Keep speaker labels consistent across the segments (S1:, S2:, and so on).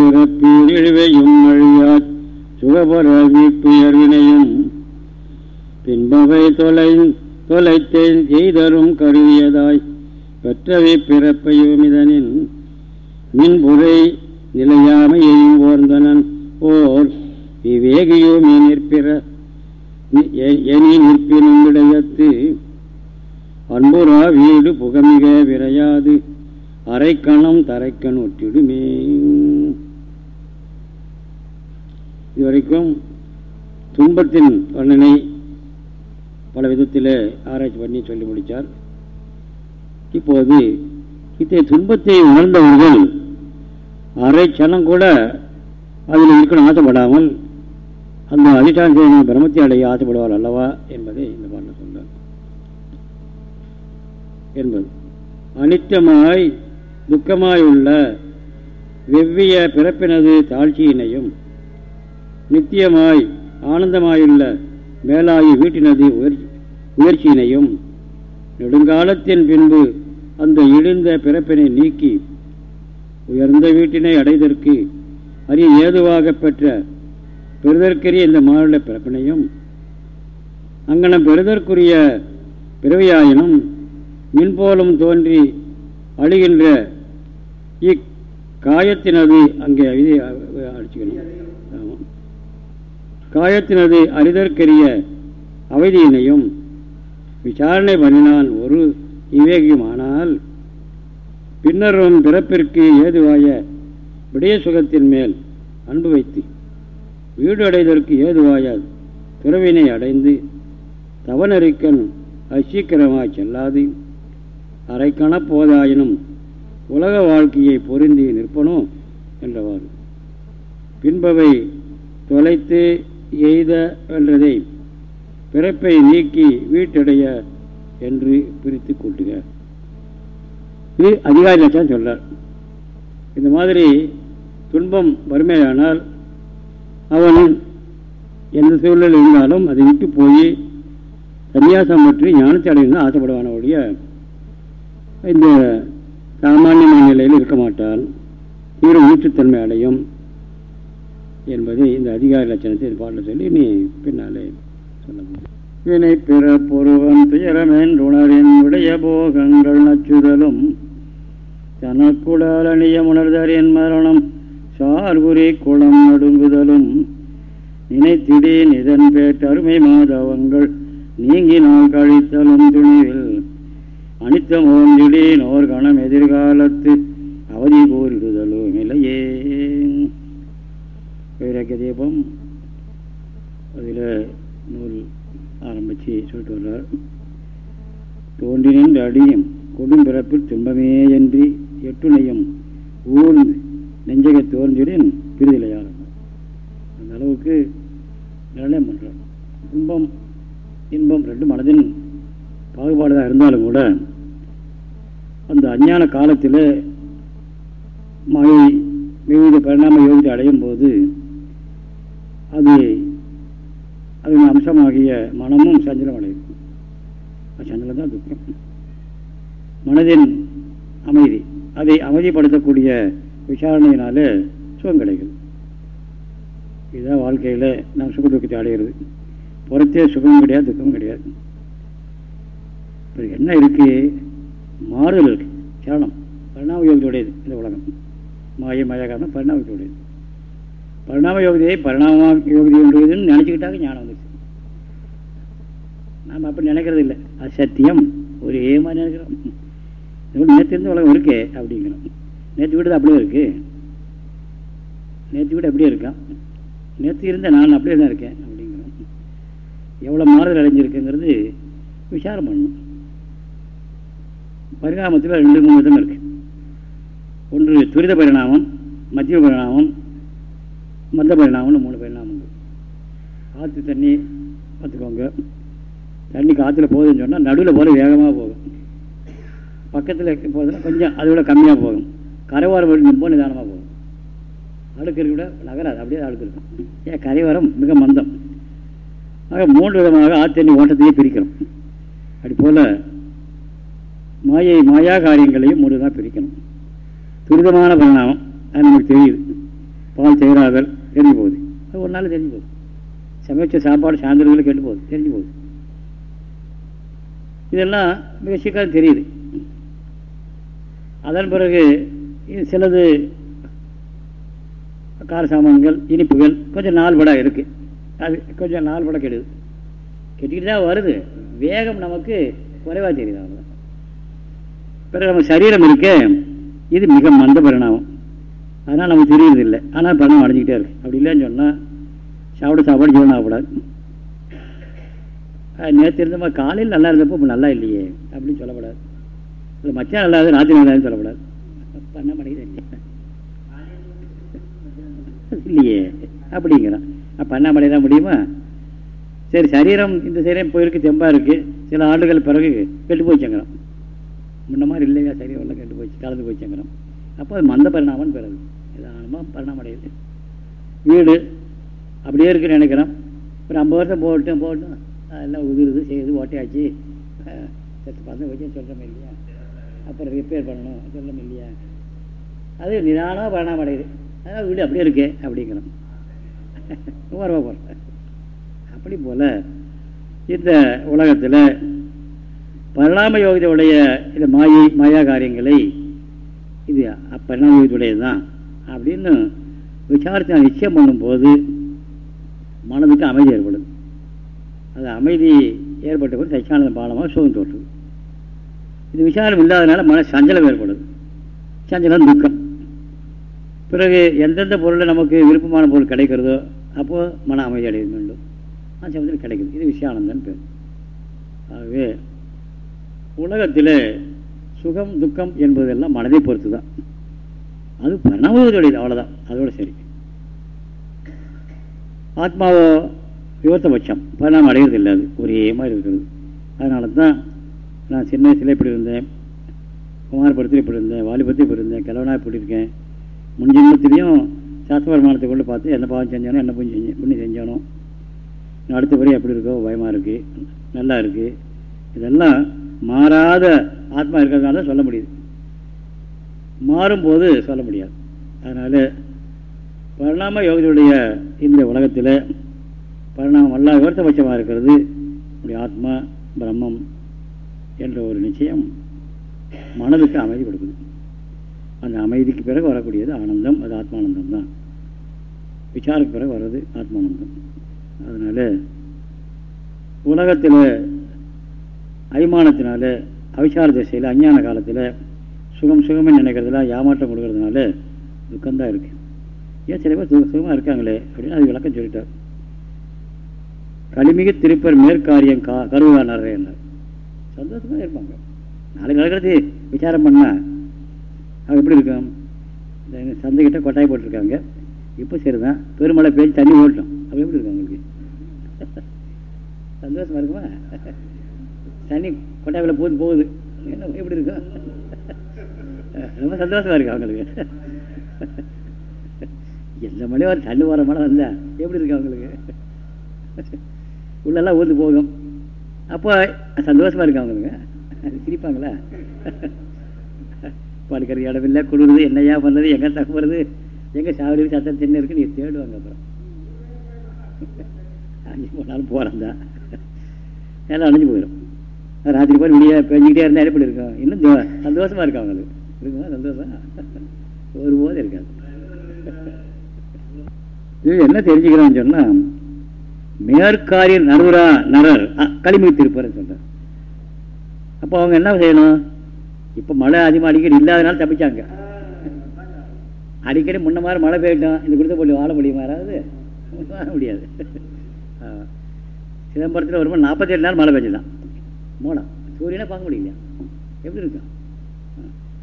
S1: பிறப்பில் இழிவையும் அழியாச் சுகபர வீட்டுயர்வினையும் பின்பவை தொலை தொலைத்தேன் செய்தரும் கருவியதாய் பெற்றவை பிறப்பையும் இதனின் மின்புரை நிலையாமையையும் ஓர்ந்தனன். ஓர் விவேகியும் நிற்பிற எனி நிற்பினும் விடயத்து அன்புரா வீடு புகமிக விரையாது. அரைக்கணம் தரைக்கண் ஒட்டிடுமே இதுவரைக்கும் துன்பத்தின் வர்ணனை பல விதத்தில் ஆராய்ச்சி பண்ணி சொல்லி முடித்தார் இப்போது இத்தகைய துன்பத்தை உணர்ந்தவர்கள் அரை சனம் கூட அதில் இருக்கணும் ஆசைப்படாமல் அந்த அதிஷ்டான செய்த பிரம்மத்தை அடைய ஆசைப்படுவார் அல்லவா என்பதை இந்த பாட்டில் சொன்னார் என்பது. அனித்தமாய் துக்கமாய் உள்ள வெவ்விய பிறப்பினது தாழ்ச்சியினையும் நித்தியமாய் ஆனந்தமாயுள்ள மேலாகி வீட்டினது உயர்ச்சியினையும் நெடுங்காலத்தின் பின்பு அந்த இழிந்த பிறப்பினை நீக்கி உயர்ந்த வீட்டினை அடைதற்கு அரிய ஏதுவாக பெற்ற பெறுதற்கரிய இந்த மாநில பிறப்பினையும் அங்கனம் பெறுதற்குரிய பிறவியாயினும் மின்போலும் தோன்றி அழிகின்ற இக்காயத்தினது அங்கே இதை காயத்தினது அறிதற்கரிய அவதியினையும் விசாரணை பண்ணினான் ஒரு விவேகியுமானால். பின்னரும் பிறப்பிற்கு ஏதுவாய விடய சுகத்தின் மேல் அன்பு வைத்து வீடு அடைதற்கு ஏதுவாய துறவினை அடைந்து தவனறிக்கன் அசீக்கிரமாய் செல்லாது. அரைக்கண போதாயினும் உலக வாழ்க்கையை பொருந்தி நிற்பனோ? என்றவாறு. பின்பவை தொலைத்து எய்த வென்றதை பிறப்பை நீக்கி வீட்டடைய என்று பிரித்து கூட்டுக இது அதிகாரி லட்சம் சொல்றார். இந்த மாதிரி துன்பம் வறுமையானால் அவன் எந்த சூழலில் இருந்தாலும் அதை விட்டு போய் சன்னியாசம் பற்றி ஞானத்தை அடையணும்னு ஆசைப்படுவான ஒழிய இந்த சாமானியமான நிலையில் இருக்க மாட்டான் தீவிர ஊற்றுத்தன்மை அடையும். என்பதை இந்த அதிகார லட்சணத்தை பாடல சொல்லி நீ பின்னாலே சொல்ல வினை பிற பொருவன் துயரமென்றுணரின் உடைய போகங்கள் நச்சுதலும் தனக்குடல் அணிய உணர்தரின் மரணம் சார்குறி குளம் நடுங்குதலும் நினைத்திடேன் இதன் பேட்டருமை மாதவங்கள் நீங்கினால் கழித்தலும் துணிவில் அனித்தம் ஓந்திடேன் ஓர் கணம் எதிர்காலத்து அவதி போல் இல்லையே வைராக்கிய தீபம் அதில் நூல் ஆரம்பித்து சொல்லிட்டு வர்றார் தோன்றினின் அடியும் கொடும்பிறப்பில் துன்பமே என்று எட்டுணையும் ஊர்ந்து நெஞ்சக தோன்றிடன் பிரிதிலையாளர் அந்த அளவுக்கு நிர்ணயம் பண்ணுறார் துன்பம் இன்பம் ரெண்டு மனதின் பாகுபாடுதான் இருந்தாலும் கூட அந்த அஞ்ஞான காலத்தில் மழை விவித பரிணாம யோகத்தை அடையும் போது அது அதன் அம்சமாகிய மனமும் சஞ்சலம் அடையும் சஞ்சலம் தான் துக்கம் மனதின் அமைதி அதை அமைதிப்படுத்தக்கூடிய விசாரணையினால சுகம் கிடைக்கும் இதுதான் வாழ்க்கையில் நாம் சுக துக்கத்தை அடைகிறது புறத்தே சுகம் கிடையாது துக்கம் கிடையாது. இப்போ என்ன இருக்கு? மாறுதல் இருக்கு. சரணம் பரிணாம யோகத்துடையது இந்த உலகம். மாய மாயா காரணம் பரிணாமத்துடையது பரிணாம யோகதியை பரிணாம யோகதி என்றதுன்னு நினச்சிக்கிட்டாங்க ஞானம் வந்துச்சு நாம் அப்படி நினைக்கிறது இல்லை அது சத்தியம். ஒரு ஏமா நினைக்கிறோம். நேற்று இருந்து உலகம் இருக்கு அப்படிங்கிறோம். நேற்று வீடு அப்படியே இருக்கு. நேற்று வீடு அப்படியே இருக்கான் நேற்று இருந்த நான் அப்படியே தான் இருக்கேன் அப்படிங்கிறோம். எவ்வளோ மாறுதல் அடைஞ்சிருக்குங்கிறது விசாரம் பண்ணணும் பரிணாமத்தில் ரெண்டு மூணு விதம் இருக்கு. ஒன்று துரித பரிணாமம் மத்திய பரிணாமம் மந்த பரிணாமம்னு மூணு பரிணாமம் காற்று தண்ணி பார்த்துக்கோங்க. தண்ணி காற்றுல போகுதுன்னு சொன்னால் நடுவில் போகிற வேகமாக போகும். பக்கத்தில் போகுதுன்னா கொஞ்சம் அதை விட கம்மியாக போகும். கரைவாரம் போக நிதானமாக போகும். அழுக்கிறது இருக்க விட நகராது அப்படியே அழுக்கு இருக்கும். ஏன் கரைவாரம் மிக மந்தம். ஆக மூன்று விதமாக ஆத்தண்ணி ஓட்டத்தையே பிரிக்கணும். அப்படி போல் மாயை மாயா காரியங்களையும் மூன்று தான் பிரிக்கணும். துரிதமான பரிணாமம் அது நமக்கு தெரியுது. பால் தேராதல் தெரிஞ்சு போகுது அது ஒரு நாள் தெரிஞ்சு போகுது சமைச்ச சாப்பாடு சாயந்தரங்களில் கெட்டு போகுது தெரிஞ்சு போகுது இதெல்லாம் மிக சீக்கிரம் தெரியுது. அதன் பிறகு சிலது கார சாமான்கள் இனிப்புகள் கொஞ்சம் நாள் பட இருக்குது அது கொஞ்சம் நாள் பட கெடுது. கெட்டிக்கிட்டு தான் வருது. வேகம் நமக்கு குறைவாக தெரியுது அவ்வளோ பிறகு நம்ம சரீரம் இருக்கு இது மிக மந்த பரிணாமம். அதனால் நமக்கு தெரியுறது இல்லை ஆனால் பணம் அடைஞ்சிக்கிட்டே இருக்கு. அப்படி இல்லைன்னு சொன்னால் சாப்பிட சாப்பாடு ஜீவனம் ஆகக்கூடாது. நேற்று இருந்தப்போ காலையில் நல்லா இருந்தப்போ இப்போ நல்லா இல்லையே அப்படின்னு சொல்லப்படாது இல்லை மச்சா நல்லா இருக்கு ராத்திரி நல்லா சொல்லக்கூடாது. பண்ண மாட்டேங்குது இல்லையே அப்படிங்கிறான். பண்ண தான் முடியுமா? சரி சரீரம் இந்த சரீரம் போயிருக்கு தெம்பாக இருக்குது சில ஆண்டுகள் பிறகு கெட்டு போச்சுங்கிறோம் முன்ன மாதிரி இல்லையா சரீரம் எல்லாம் கெட்டு போச்சு கலந்து போச்சுங்கிறோம் அப்போ அது மந்த பரிணாமம்னு பிறகு நிதானமாக பரிணாமம் வீடு அப்படியே இருக்குன்னு நினைக்கிறோம் ஒரு ஐம்பது வருஷம் போகட்டும் போகட்டும் அதெல்லாம் உதிருது செய்யுது ஓட்டையாச்சு. சத்து பசங்க வச்சு சொல்கிறோம் இல்லையா? அப்புறம் ரிப்பேர் பண்ணணும் சொல்கிறோம் இல்லையா? அது நிதானமாக பரிணாமம் அடையுது அதனால் வீடு அப்படியே இருக்கே அப்படிங்கிறோம். வரவா போகிறோம் அப்படி போல் இந்த உலகத்தில் பரிணாம யோகத்தையுடைய இந்த மாயை மாயா காரியங்களை இது பரிணாம யோகத்துடையது தான் அப்படின்னு விசாரத்தை நிச்சயம் பண்ணும்போது மனதுக்கு அமைதி ஏற்படுது. அது அமைதி ஏற்பட்ட போது சச்சியானந்த பாலமாக சுகம் தோற்றுது இது விசாரம் இல்லாதனால மன சஞ்சலம் ஏற்படுது. சஞ்சலம் துக்கம். பிறகு எந்தெந்த பொருளை நமக்கு விருப்பமான பொருள் கிடைக்கிறதோ அப்போது மன அமைதி அடைய வேண்டும். அந்த சமயத்தில் கிடைக்குது. இது விஷயானந்தன் பேர். ஆகவே உலகத்தில் சுகம் துக்கம் என்பதெல்லாம் மனதை பொறுத்து தான் அது பரிணாமத்துடையது அவ்வளோதான் அதோட சரி. ஆத்மாவோ விவர்த்தபட்சம் பரிணாமம் அடைகிறது இல்லை அது. ஒரே மாதிரி இருக்கிறது. அதனால தான் நான் சின்ன வயசுல இப்படி இருந்தேன். குமாரபுரத்தில் இப்படி இருந்தேன். வாலிபத்தில் இப்படி இருந்தேன். கிழவனாக இப்படி இருக்கேன். முன் ஜென்மத்திலையும் சாஸ்திர கொண்டு பார்த்து என்ன பாவம் செஞ்சானோ என்ன பண்ணி செஞ்சு பண்ணி செஞ்சானோ. அடுத்தபடி எப்படி இருக்கோ பயமாக இருக்குது நல்லா இருக்குது இதெல்லாம் மாறாத ஆத்மா இருக்கிறதுனால சொல்ல முடியுது. மாறும்போது சொல்ல முடியாது. அதனால் பரிணாம யோகத்தினுடைய இந்த உலகத்தில் பரிணாமம் எல்லாம் விவரத்தபட்சமாக இருக்கிறது. நம்முடைய ஆத்மா பிரம்மம் என்ற ஒரு நிச்சயம் மனதுக்கு அமைதி கொடுக்குது. அந்த அமைதிக்கு பிறகு வரக்கூடியது ஆனந்தம் அது ஆத்மானந்தம் தான் விசாருக்கு பிறகு வர்றது ஆத்மானந்தம். அதனால் உலகத்தில் அபிமானத்தினால அவிசார திசையில் அஞ்ஞான காலத்தில் சுகம் சுகமே நினைக்கிறதுல ஏமாற்றம் கொடுக்கறதுனால துக்கம்தான் இருக்குது ஏன் சில பேர் சுகமாக இருக்காங்களே அப்படின்னு அது விளக்கம் சொல்லிட்டார். களிமிகு திருப்பர் மேற்காரியம் கா கருவா என்ன சந்தோஷமாக இருப்பாங்க. நாளைக்கு நடக்கிறது விசாரம் பண்ணால் அவங்க எப்படி இருக்கும்? சந்தைக்கிட்ட கொட்டாய் போட்டிருக்காங்க. இப்போ சரிதான். பெருமழை பேச்சு தண்ணி ஓட்டும் அப்படி எப்படி இருக்கும் அவங்களுக்கு சந்தோஷமா இருக்குமா? தண்ணி கொட்டாயில் போகுது போகுது. என்ன எப்படி இருக்கும்? ரொம்ப சந்தோஷமா இருக்கு அவங்களுக்கு. எந்த மழையும் ஒரு தள்ளு வர மழை வந்தா எப்படி இருக்கு அவங்களுக்கு? உள்ளெல்லாம் ஊந்து போகும். அப்போ சந்தோஷமா இருக்கு அவங்களுக்கு. சிரிப்பாங்களா? படுக்கிற இடம் இல்லை குளிருது என்னையா பண்ணுறது எங்கே தங்குறது எங்கே சாவடி சத்தம் தின்னு இருக்கு நீ தேடுவாங்க அப்புறம். அஞ்சு போனாலும் போகிறேன் தான் எல்லாம் அணைஞ்சு போயிடும் ராத்திரி போய் வெளியே பெஞ்சிக்கிட்டே இருந்தால் எப்படி இருக்கும்? இன்னும் சந்தோஷமாக இருக்கும் அவங்களுக்கு. இருக்குமா சந்தோஷம் ஒருபோது இருக்காது இது என்ன தெரிஞ்சுக்கிறோம்னு சொன்னால் மேற்காரிய நடுவரா நரர் களிமை திருப்பர் சொல்கிறார் அப்போ அவங்க என்ன செய்யணும்? இப்போ மழை அதிகமாக அடிக்கடி இல்லாதனால தப்பிச்சாங்க. அடிக்கடி முன்ன மாதிரி மழை பெய்யட்டும். இந்த கொடுத்த போட்டு வாழ முடியுமா? யாராவது வாழ முடியாது. சிதம்பரத்தில் வரும்போது நாற்பத்தேழு நாள் மழை பெஞ்சுதான். மூலம் சூரியனை பார்க்க முடியல எப்படி இருக்கும்?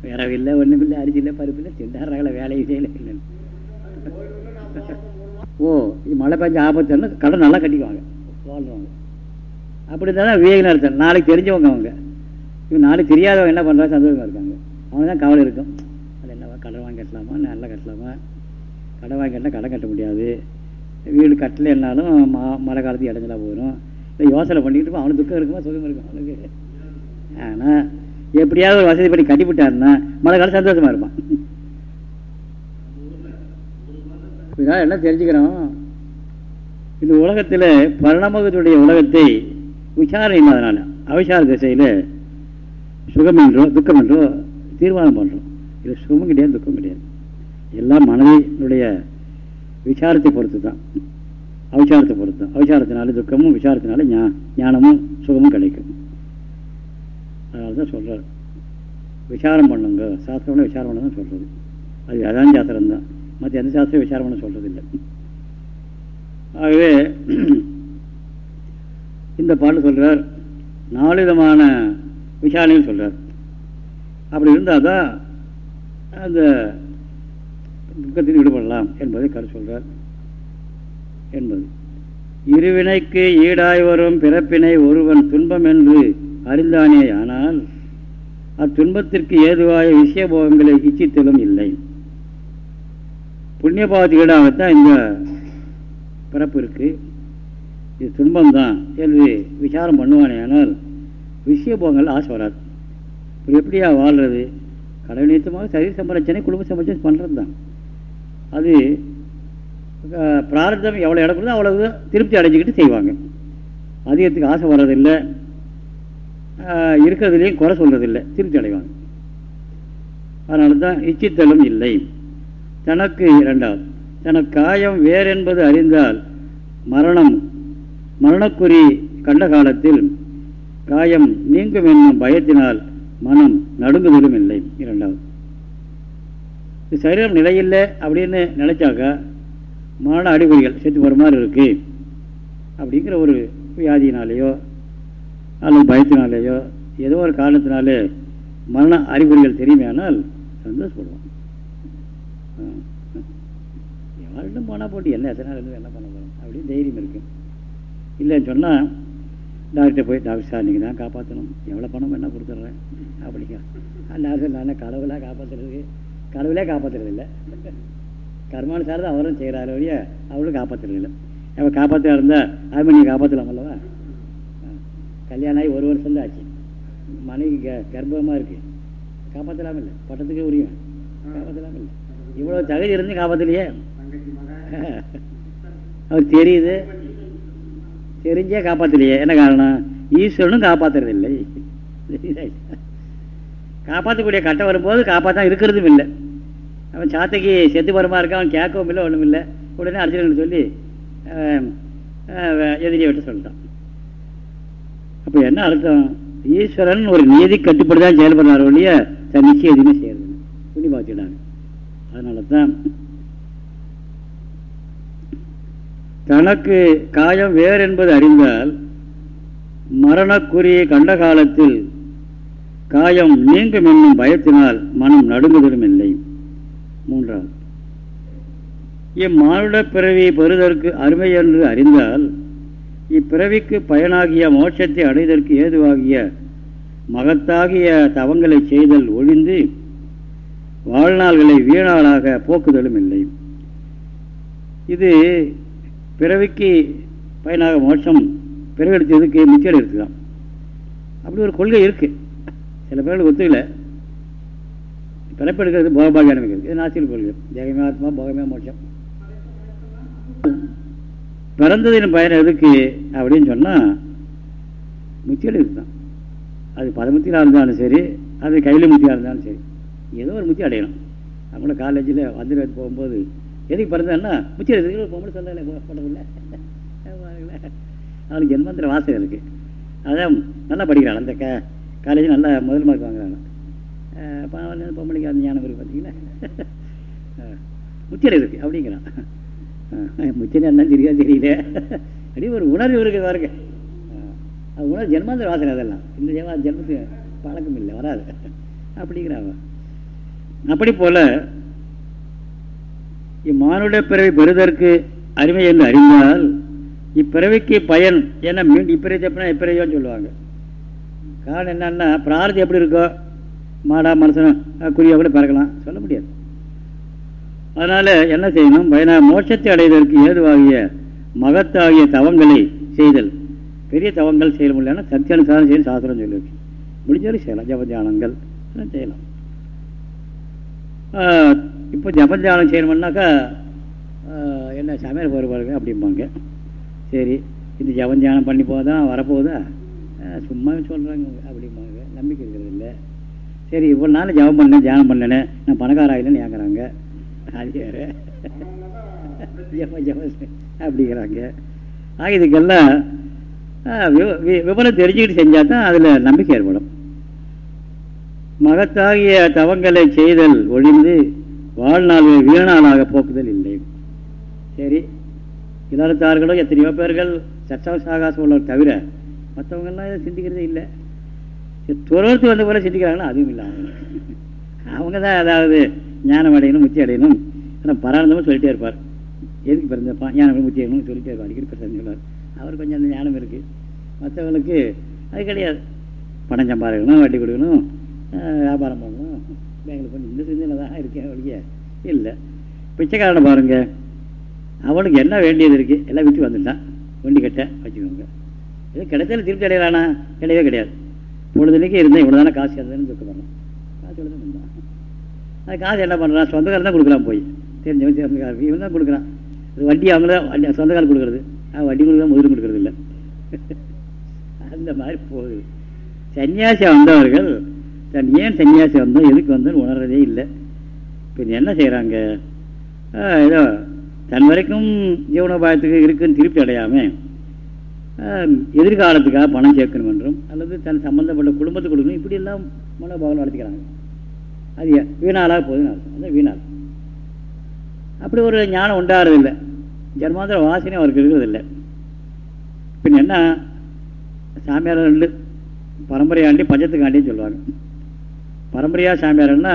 S1: வேற இல்லை ஒன்றும் இல்லை அரிசி இல்லை பருப்பு இல்லை திண்டாடுறாங்கள வேலையை செய்யலை இல்லைன்னு ஓ மழை பெஞ்ச ஆபத்துன்னு கடை நல்லா கட்டிக்குவாங்க வாழ்வாங்க அப்படி இருந்தாலும் தான் நடத்த நாளைக்கு தெரிஞ்சவங்க அவங்க இவன் நாளைக்கு தெரியாதவங்க என்ன பண்ணுறாங்க சந்தோஷமாக இருக்காங்க அவங்க தான் கவலை இருக்கும் அது என்னவா கடன் வாங்கி கட்டலாமா நல்லா கட்டலாமா கடன் வாங்கி கட்டினா கடன் கட்ட முடியாது வீடு கட்டலைன்னாலும் மா மழை காலத்துக்கு இடைஞ்சலாக போயிடும் இல்லை யோசனை பண்ணிக்கிட்டு அவனுக்கு துக்கம் இருக்குமா சுகம் இருக்கும் அவனுக்கு ஆனால் எப்படியாவது ஒரு வசதி பண்ணி கட்டிவிட்டாருன்னா மழை காலம் சந்தோஷமா இருப்பான். இதனால் என்ன தெரிஞ்சுக்கிறோம்? இந்த உலகத்தில் பரணமகத்துடைய உலகத்தை விசாரணை இல்லாதனால அவிசார திசையில் சுகம் என்றோ துக்கம் என்றோ தீர்மானம் பண்ணுறோம் இது சுகமும் கிடையாது துக்கம் கிடையாது. எல்லாம் மனதினுடைய விசாரத்தை பொறுத்து தான் அவசாரத்தை பொறுத்து தான் அவிசாரத்தினால துக்கமும் விசாரத்தினால ஞா ஞானமும் சுகமும் கிடைக்கும். அதனால தான் சொல்கிறார் விசாரம் பண்ணுங்க. சாஸ்திரம்னா விசாரம் பண்ண தான் சொல்கிறது அது அதான் சாஸ்திரம் தான். மற்ற எந்த சாஸ்திரம் விசாரம் பண்ண சொல்கிறது இல்லை ஆகவே இந்த பாட்டு சொல்கிறார் நாலு விதமான விசாரணையும் சொல்கிறார் அப்படி இருந்தால் தான் அந்த துக்கத்தில் ஈடுபடலாம் என்பதை கரு சொல்கிறார் என்பது. இருவினைக்கு ஈடாய் வரும் பிறப்பினை ஒருவன் துன்பம் என்று அறிந்தானே ஆனால் அத்துன்பத்திற்கு ஏதுவாய விஷயபோகங்களை இச்சித்தலும் இல்லை. புண்ணிய பாவத்துக்கு இந்த பிறப்பு இருக்குது இது துன்பம்தான் என்று விசாரம் பண்ணுவானே ஆனால் விஷயபோகங்கள் ஆசை வராது. இப்போ எப்படியா வாழ்கிறது கடவுள் நிமித்தமாக சரீர சம்பரச்சனை குடும்ப சம்பரச்சனை பண்ணுறது தான் அது பிரார்த்தம் எவ்வளோ இடம் கொடுத்தோ அவ்வளவு திருப்தி அடைஞ்சிக்கிட்டு செய்வாங்க. அதிகத்துக்கு ஆசை வர்றதில்லை. இருக்கிறதுலையும் குறை சொல்கிறதில்லை திருப்தி அடைவாங்க அதனால தான் இச்சித்தலும் இல்லை. தனக்கு இரண்டாவது. தனக்கு காயம் வேறென்பது அறிந்தால் மரணம். மரணக்குறி கண்ட காலத்தில் காயம் நீங்கும் என்னும் பயத்தினால் மனம் நடுங்குதலும் இல்லை. இரண்டாவது. சரீரம் நிலையில்லை அப்படின்னு நினைச்சாக்கா மரண அறிகுறிகள் செத்து போகிற மாதிரி இருக்கு. அப்படிங்கிற ஒரு வியாதியினாலேயோ அல்லது பயத்தினாலேயோ ஏதோ ஒரு காரணத்தினாலே மரண அறிகுறிகள் தெரியுமேனால் சந்தோஷப்படுவான். எவ்வளோ போனால் போட்டு என்ன எத்தனை நாள் என்ன பண்ண போகிறோம் அப்படின்னு தைரியம் இருக்கு. இல்லைன்னு சொன்னால் டாக்டர் போய் டாக்டர் சார் நீங்கள் தான் காப்பாற்றணும் எவ்வளோ பணம் என்ன கொடுத்துட்றேன். அப்படிங்க டாக்டர் நான் கடவுளாக காப்பாற்றுறது கடவுளே காப்பாற்றுறது இல்லை. கர்மானுசாரம் தான் அவரும் செய்கிறாரு வழிய அவளும் காப்பாற்றுறது இல்லை. அவள் காப்பாற்ற இருந்தால் அது நீங்கள் காப்பாற்றலாம் அல்லவா கல்யாணம் ஆகி ஒரு வருஷம் தான் ஆச்சு. மனைவி க கர்ப்பமாக இருக்குது காப்பாற்றலாம் இல்லை? பட்டத்துக்கு உரியும் காப்பாற்றலாம் இல்லை? இவ்வளோ தகுதி இருந்து காப்பாற்றலையே அவர் தெரியுது. தெரிஞ்சே காப்பாற்றலையே என்ன காரணம்? ஈஸ்வரனும் காப்பாற்றுறது இல்லை. காப்பாற்றக்கூடிய கட்டம் வரும்போது காப்பாற்ற இருக்கிறதும் இல்லை. அவன் சாத்தைக்கு செத்து பரமாக இருக்கான் அவன் கேட்கவும் இல்லை ஒன்றும் இல்லை. உடனே அர்ஜுனன் சொல்லி எதிரியை விட்டு சொல்லிட்டான். அப்போ என்ன அர்த்தம்? ஈஸ்வரன் ஒரு நீதி கட்டுப்படி தான் செயல்படுறாரு ஒழிய தன் நிச்சயம் எதுவுமே செய்யறது. சொல்லி பார்த்துட்டாங்க அதனால தான் தனக்கு காயம் வேறு என்பது அறிந்தால் மரணக்குறியை கண்ட காலத்தில் காயம் நீங்கும் என்னும் பயத்தினால் மனம் நடுங்குதலும் இல்லை. மூன்றாவது இம்மானுட பிறவி பெறுதற்கு அருமை என்று அறிந்தால் இப்பிறவிக்கு பயனாகிய மோட்சத்தை அடைதற்கு ஏதுவாகிய மகத்தாகிய தவங்களை செய்தல் ஒழிந்து வாழ்நாள்களை வீணாளாக போக்குதலும் இல்லை. இது பிறவிக்கு பயனாக மோட்சம் பிறவெடுத்ததுக்கு மிச்சம் இருக்குதான் அப்படி ஒரு கொள்கை இருக்குது சில பேருக்கு ஒத்துக்கல. பிறப்பெடுக்கிறது போகபாகியானம் இருக்குது இது நாசியல் கொள்கை. தேகமே ஆத்மா போகமே மோட்சம். பிறந்ததின் பயன் எதுக்கு அப்படின்னு சொன்னால் முத்தியல் இதுதான். அது பதமுத்தியாக இருந்தாலும் சரி அது கையில் முத்தியாக இருந்தாலும் சரி ஏதோ ஒரு முத்தி அடையணும். நம்மள காலேஜில் வந்து போகும்போது எதுக்கு பிறந்தேன்னா முத்தி எடுத்து பொம்பளை சொல்லலை போட்டதில்லை அவளுக்கு ஜென்மந்திர வாசகம் இருக்குது அதான் நல்லா படிக்கிறான் அந்த க காலேஜில் நல்லா முதல் மார்க் வாங்குறாங்க பொம்பளைக்கு அந்த ஞானம் இருக்குது பார்த்தீங்களா முத்தியில் இருக்குது அப்படிங்கிறான். முச்சனை என்ன தெரியாது தெரியல. அப்படி ஒரு உணர்வு இருக்கு பாருங்க. அது உணர்வு ஜென்மாந்திர வாசனை அதெல்லாம். இந்த ஜென்ம ஜென்மத்துக்கு பழக்கம் இல்லை வராது. அப்படிங்கிறாங்க. அப்படி போல இம்மானுட பிறவி பெறுதற்கு அருமை என்று அறிந்தால் இப்பிறவிக்கு பயன் ஏன்னா மீண்டும் இப்பிறை தப்புனா இப்பிறவியோன்னு சொல்லுவாங்க. காரணம் என்னன்னா பிரார்த்தி எப்படி இருக்கோ மாடா மனுஷன் குறியா கூட பிறக்கலாம். சொல்ல முடியாது. அதனால் என்ன செய்யணும்? பயனா மோட்சத்தை அடைவதற்கு ஏதுவாகிய மகத்தாகிய தவங்களை செய்தல். பெரிய தவங்கள் செய்ய முடியலன்னா சத்தியானுசாரம் செய்ய சாஸ்திரம் சொல்லியிருக்கு. முடிஞ்சாலும் செய்யலாம். ஜபத்தியானங்கள் செய்யலாம். இப்போ ஜபத்தியானம் செய்யணும்னாக்கா சமையல் போகிற அப்படிம்பாங்க. சரி இது ஜவன் பண்ணி போதா வரப்போகுதா சும்மா சொல்கிறாங்க அப்படிம்பாங்க. நம்பிக்கை இருக்கிறது இல்லை. சரி இவ்வளோ நாள் ஜபம் பண்ணேன் தியானம் பண்ணேன்னு நான் பணக்கார ஏங்குறாங்க அது வேறு ஜப ஜப அப்படிங்கிறாங்க. ஆக இதுக்கெல்லாம் விவரம் தெரிஞ்சுக்கிட்டு செஞ்சால் தான் அதில் நம்பிக்கை ஏற்படும். மகத்தாகிய தவங்களை செய்தல் ஒழிந்து வாழ்நாள் வீணாளாக போக்குதல் இல்லை. சரி இளத்தார்களோ எத்தனையோ பேர்கள் சட்டாசாகாசம் உள்ளவர் தவிர மற்றவங்கெல்லாம் இதை சிந்திக்கிறதே இல்லை. துறத்து வந்த போல சிந்திக்கிறாங்களோ அதுவும் இல்லை அவங்க தான் அதாவது ஞானம் அடையணும் முத்தி அடையணும் ஆனால் பரானந்தமாக சொல்லிட்டே இருப்பார். எதுக்கு பிறந்தப்பா ஞானம் முத்தி அடையணும்னு சொல்லிட்டே இருப்பார். அடிக்கடி பிறந்தார் அவர் கொஞ்சம் அந்த ஞானம் இருக்குது மற்றவங்களுக்கு அது கிடையாது. பணம் சம்பாதிக்கணும் வட்டி கொடுக்கணும் வியாபாரம் பண்ணணும். பேங்கில் பண்ணி இந்த சிந்தனை தான் இருக்கேன் அவளுக்கு இல்லை. பிச்சைக்காரனை பாருங்கள் அவனுக்கு என்ன வேண்டியது இருக்குது எல்லாம் விட்டு வந்துட்டான் வண்டி கட்ட வச்சுக்கோங்க. இது கிடைச்சாலும் திருப்தி அடையலானா? கிடையவே கிடையாது. பொழுதுலேயே இருந்தேன் இவ்வளோ தானே காசு இருந்தேன்னு துக்கப்படணும் காசு தான் அது காசு என்ன பண்ணுறான் சொந்தக்காரன் தான் கொடுக்குறான் போய். தெரிஞ்சவன் சொந்தக்காரன் இவன் தான் கொடுக்குறான். அது வட்டி அவங்க தான் வண்டி சொந்தக்காரன் கொடுக்குறது வட்டி கொடுக்குறா முதலும் கொடுக்குறது இல்லை. அந்த மாதிரி போகுது. சன்னியாசி வந்தவர்கள் தன் ஏன் சன்னியாசி வந்தோம் எதுக்கு வந்தோன்னு உணர்றதே இல்லை. இப்போ என்ன செய்கிறாங்க ஏதோ தன் வரைக்கும் ஜீவனோபாயத்துக்கு இருக்குன்னு திருப்தி அடையாமல் எதிர்காலத்துக்காக பணம் சேர்க்கணும் என்றும் அல்லது தன் சம்மந்தப்பட்ட குடும்பத்துக்கு கொடுக்கணும் இப்படியெல்லாம் மனோபாவம் நடத்திக்கிறாங்க. அது வீணாலாக போகுதுன்னு அர்த்தம். அதான் வீணால் அப்படி ஒரு ஞானம் உண்டாகிறதில்லை. ஜன்மாந்திர வாசனை அவருக்கு இருக்கிறதில்லை. பின் என்ன? சாமியார் ரெண்டு பரம்பரையாண்டி பஞ்சத்துக்காண்டின்னு சொல்லுவாங்க. பரம்பரையாக சாமியார்னா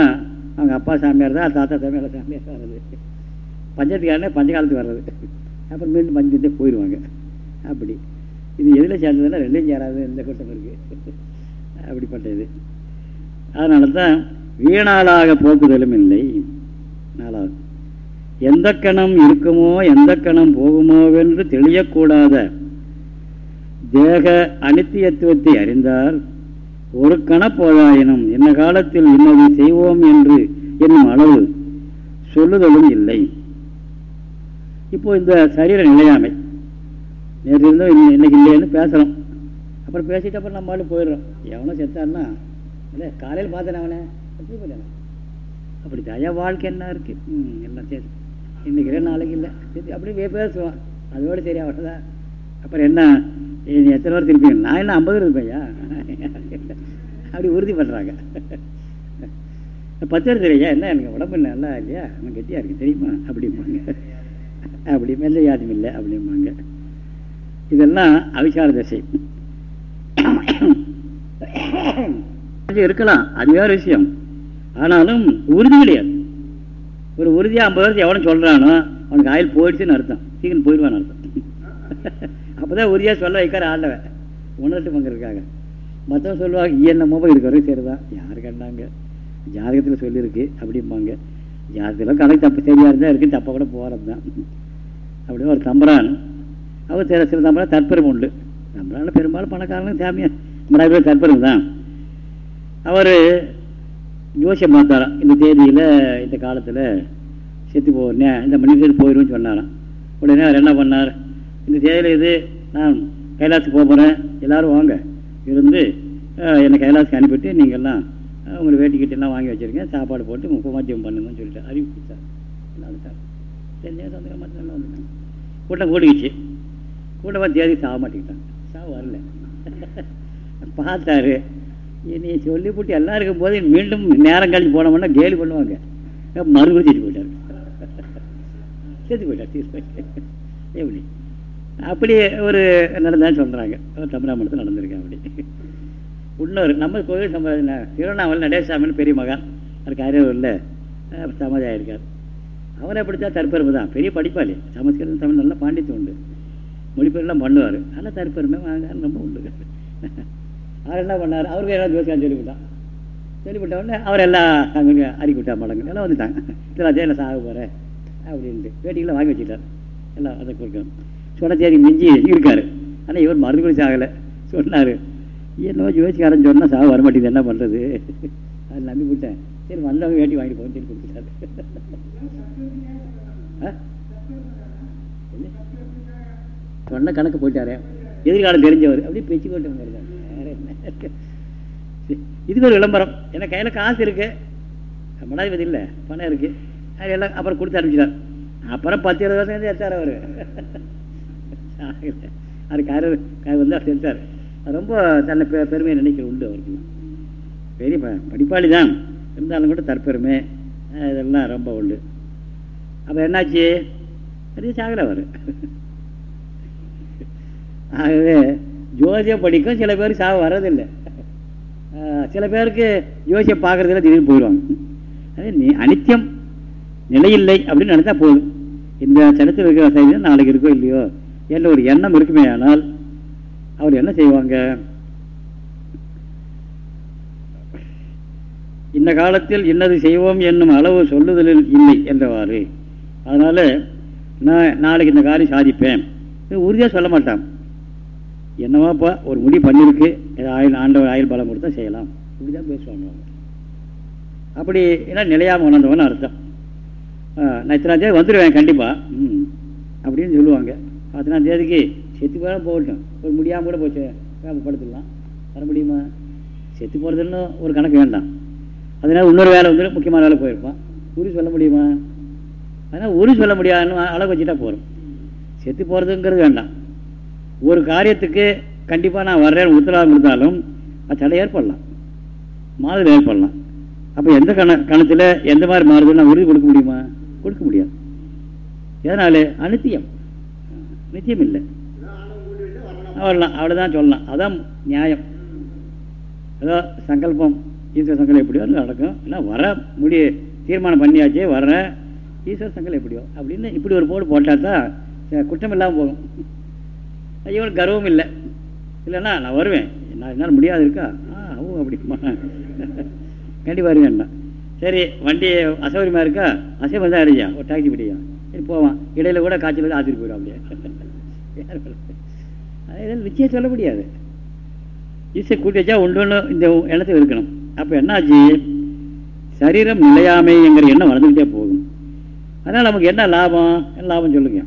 S1: அவங்க அப்பா சாமியார் தான் தாத்தா சாமியார் சாமியார் வர்றது. பஞ்சத்துக்காரனே பஞ்சகாலத்துக்கு வர்றது. அப்புறம் மீண்டும் பஞ்சத்தே போயிடுவாங்க. அப்படி. இது எதில் சேர்ந்ததுன்னா ரெண்டும் சேராது எந்த கூட்டம் இருக்குது அப்படிப்பட்டது. அதனால தான் வீணாளாக போக்குதலும் இல்லை. நாலாவது எந்த கணம் இருக்குமோ எந்த கணம் போகுமோவென்று தெளியக்கூடாத தேக அனித்தியத்துவத்தை அறிந்தால் ஒரு கணப்போதாயினும் என்ன காலத்தில் இன்னது செய்வோம் என்று என்னும் அளவு சொல்லுதலும் இல்லை. இப்போ இந்த சரீர நிலையாமை. நேற்று இருந்தோம் இன்னைக்கு இல்லைன்னு பேசுகிறோம் அப்புறம் பேசிட்டு அப்புறம் நம்ம போயிடுறோம். எவனோ செத்தான்னா இல்லை காலையில் பார்த்தேன் அவனை. அப்படி தயா வாழ்க்கை என்ன இருக்கு? ம் எல்லாம் சரி. இன்னைக்கு நாளைக்கு இல்லை. சரி அப்படியே பேசுவோம். அதோடு சரி அவ்வளோதான் அப்புறம் என்ன? எத்தனை வருஷம் இருப்பீங்க நான் என்ன ஐம்பது இருப்பையா அப்படி உறுதி பண்ணுறாங்க பத்து வருஷம் என்ன எனக்கு உடம்பு நல்லா இல்லையா? அவன் கெட்டியாக இருக்கு தெரியுமா? அப்படிம்பாங்க. அப்படி மெல்ல யாரும் இல்லை அப்படிம்பாங்க. இதெல்லாம் அவிசார திசை. இருக்கலாம் அது வேறு விஷயம். ஆனாலும் உறுதி கிடையாது. ஒரு உறுதியாக ஐம்பது வருஷம் எவனும் சொல்கிறானோ அவனுக்கு ஆயில் போயிடுச்சுன்னு அர்த்தம். சீக்கிரம் போயிடுவான்னு அர்த்தம். அப்போதான் உறுதியாக சொல்ல வைக்கார ஆண்டவன் உணர்ட்டு பங்கிறதுக்காக. மற்றவங்க சொல்லுவாங்க என்னமோ இருக்கிறவங்க சரிதான். யார் கண்டாங்க? ஜாதகத்தில் சொல்லியிருக்கு அப்படிம்பாங்க. ஜாதகத்தில் கதை தப்பு சரியாக இருந்தால் இருக்குது தப்பாக கூட போகிறது தான் அப்படியே ஒரு தம்பரான் அவர் சில சில தம்பரான் தற்பெரும் உண்டு. தம்பரான பெரும்பாலும் பணக்காரங்களும் சாமியார் நிறைய பேர் தற்பெரும் தான். அவர் ஜோசியம் பார்த்தாராம். இந்த தேதியில் இந்த காலத்தில் செத்து போகிறேன் இந்த மனிதர் போயிடும்னு சொன்னாராம். உடனே அவர் என்ன பண்ணார்? இந்த தேதியில் இது நான் கைலாசுக்கு போக போகிறேன் எல்லோரும் வாங்க. இருந்து என்னை கைலாசுக்கு அனுப்பிட்டு நீங்கள்லாம் உங்களை வேட்டிக்கிட்டெல்லாம் வாங்கி வச்சுருக்கேன் சாப்பாடு போட்டு உபமாத்தியம் பண்ணுங்கன்னு சொல்லிட்டு அறிவிச்சார் வந்துட்டார் சரி சொந்தக்கார மட்டும் நல்லா வந்துட்டாங்க கூட்டம் கூடிக்கிச்சு. கூட்டமாக தேதி சாக மாட்டேங்கிட்டான் சாக வரல. பார்த்தாரு. நீ சொல்லிவிட்டு எல்லாம் இருக்கும் போது மீண்டும் நேரம் கழிச்சு போனோம்னா கேலி பண்ணுவாங்க. மறுபடியும் செத்து போயிட்டார். செத்து போயிட்டார் தீர்ப்பு எப்படி? அப்படி ஒரு நடந்தான்னு சொல்கிறாங்க தமிழாமணத்தில் நடந்திருக்கேன் அப்படி. இன்னொரு நம்ம கோயில் சம்பிரதாய திருவண்ணாமலை நடேசாமின்னு பெரிய மகான். அதுக்கு அரியவரில் சமாதி ஆகிருக்கார் அவரை அப்படித்தான் தற்பெருமை தான். பெரிய படிப்பாளி. சமஸ்கிருதம் தமிழ் நல்லா பாண்டித்து உண்டு. மொழிபெயர்லாம் பண்ணுவார். ஆனால் தற்பெருமை வாங்க ரொம்ப உண்டு. அவர் என்ன பண்ணார்? அவருக்கு எல்லாம் ஜோசியம் சொல்லிவிட்டான். சொல்லிவிட்ட உடனே அவர் எல்லாம் அங்கே அறிக்கை விட்டா மடங்கு. எல்லாம் வந்துட்டாங்க. இதெல்லாம் ஜெயில சாக போகிறேன் அப்படின்ட்டு வேட்டிக்கெல்லாம் வாங்கி வச்சுட்டார் எல்லாம் அதை கொடுக்கணும். சொன்ன தேதி மிஞ்சி இருக்கார். ஆனால் இவர் மருந்து கூட சாகலை சொன்னார் என்னவோ ஜோசிக்காரன் சொன்னால் சாக வரமாட்டேங்குது என்ன பண்ணுறது அது நம்பி விட்டேன். சரி வந்தவங்க வேட்டி வாங்கி போகணும் சொல்லி கொடுத்துட்டாரு. சொன்ன கணக்கு போயிட்டாரே. எதிர்காலம் தெரிஞ்சவர். அப்படியே பேச்சு கொண்டு வந்தார் இதுக்கு ஒரு விளம்பரம். ஏன்னா கையில் காசு இருக்கு. மடாதிபதி இல்லை. பணம் இருக்கு. அது எல்லாம் அப்புறம் கொடுத்து அனுப்பிச்சிட்டார் அப்புறம் பத்து இருபது வருஷம் எடுத்தார் அவர். அது காரர் வந்து அவர் ரொம்ப தன்னை பெ பெருமையை நினைக்கிற உண்டு அவருக்கு. பெரிய படிப்பாளி தான். இருந்தாலும் கூட தற்பெருமை. இதெல்லாம் ரொம்ப உண்டு. அப்போ என்னாச்சு? பெரிய சாகலை அவர். ஆகவே ஜோசிய படிக்கும் சில பேர் சாவு வர்றதில்லை. சில பேருக்கு ஜோசியம் பார்க்குறதுல திடீர்னு போயிடுவாங்க. அது நீ அனித்தியம் நிலையில்லை அப்படின்னு நினைச்சா போதும். இந்த சனத்தில் இருக்கிற சைடு நாளைக்கு இருக்கோ இல்லையோ? என்ற ஒரு எண்ணம் இருக்குமே ஆனால் அவர் என்ன செய்வாங்க? இந்த காலத்தில் இன்னது செய்வோம் என்னும் அளவு சொல்லுதலில் இல்லை என்றவாறு. அதனால் நான் நாளைக்கு இந்த காரியம் சாதிப்பேன். உறுதியாக சொல்ல மாட்டான். என்னவாப்பா? ஒரு முடி பண்ணியிருக்கு ஆயுள் ஆண்டவர் ஆயுள் பலம் கொடுத்தா செய்யலாம். இப்படிதான் பேசுவாங்க அப்படி ஏன்னா நிலையாமல் உணர்ந்தவன் அர்த்தம். நான் இத்தனாம் தேதி வந்துடுவேன் கண்டிப்பாக ம். அப்படின்னு சொல்லுவாங்க. அத்தனாம் தேதிக்கு செத்து போக போகட்டும். ஒரு முடியாமல் கூட போச்சு. படுத்துடலாம். வர முடியுமா? செத்து போகிறதுன்னு ஒரு கணக்கு வேண்டாம். அதனால் இன்னொரு வேலை வந்து முக்கியமான வேலை போயிருப்பான். உரி சொல்ல முடியுமா? அதனால் உரி சொல்ல முடியாதுன்னு அளவு வச்சுட்டா போகிறோம் செத்து போகிறதுங்கிறது வேண்டாம். ஒரு காரியத்துக்கு கண்டிப்பாக நான் வர்றேன் உத்தரவாதம் கொடுத்தாலும் அது தடை ஏற்படலாம். மாறுதல் ஏற்படலாம். அப்போ எந்த கண கணத்தில் எந்த மாதிரி மாறுதல் நான் உறுதி கொடுக்க முடியுமா? கொடுக்க முடியாது. எதனால? அனித்தியம் நித்தியம் இல்லை. வரலாம் அவ்வளோதான் சொல்லலாம். அதான் நியாயம். ஏதோ சங்கல்பம் ஈஸ்வர சங்கலம் எப்படியோ நடக்கும். இல்லை வர முடிய தீர்மானம் பண்ணியாச்சே வர்றேன். ஈஸ்வர சங்கல் எப்படியோ அப்படின்னு இப்படி ஒரு போடு போட்டால் தான் குற்றம் இல்லாமல் போகும். இவனுக்கு கர்வம் இல்லை. இல்லைன்னா நான் வருவேன். நான் என்னால் முடியாது இருக்கா? ஆ ஓ அப்படிமா கண்டிப்பாக வருவேன்டா சரி வண்டி அசௌகரியமாக இருக்கா? அசைவம் தான் அடிச்சா ஒரு டாக்ஸி பிடிக்கும் சரி போவான். இடையில கூட காய்ச்சல் வந்து ஆசிரியர் போயிடும் அப்படியே. அதெல்லாம் நிச்சயம் சொல்ல முடியாது. ஈஸியை கூட்டி வச்சா ஒன்று இந்த எண்ணத்தில் இருக்கணும். அப்போ என்னாச்சு? சரீரம் நிலையாமைங்கிற எண்ணம் வளர்ந்துக்கிட்டே போகும். அதனால் நமக்கு என்ன லாபம்? என்ன லாபம் சொல்லுங்க.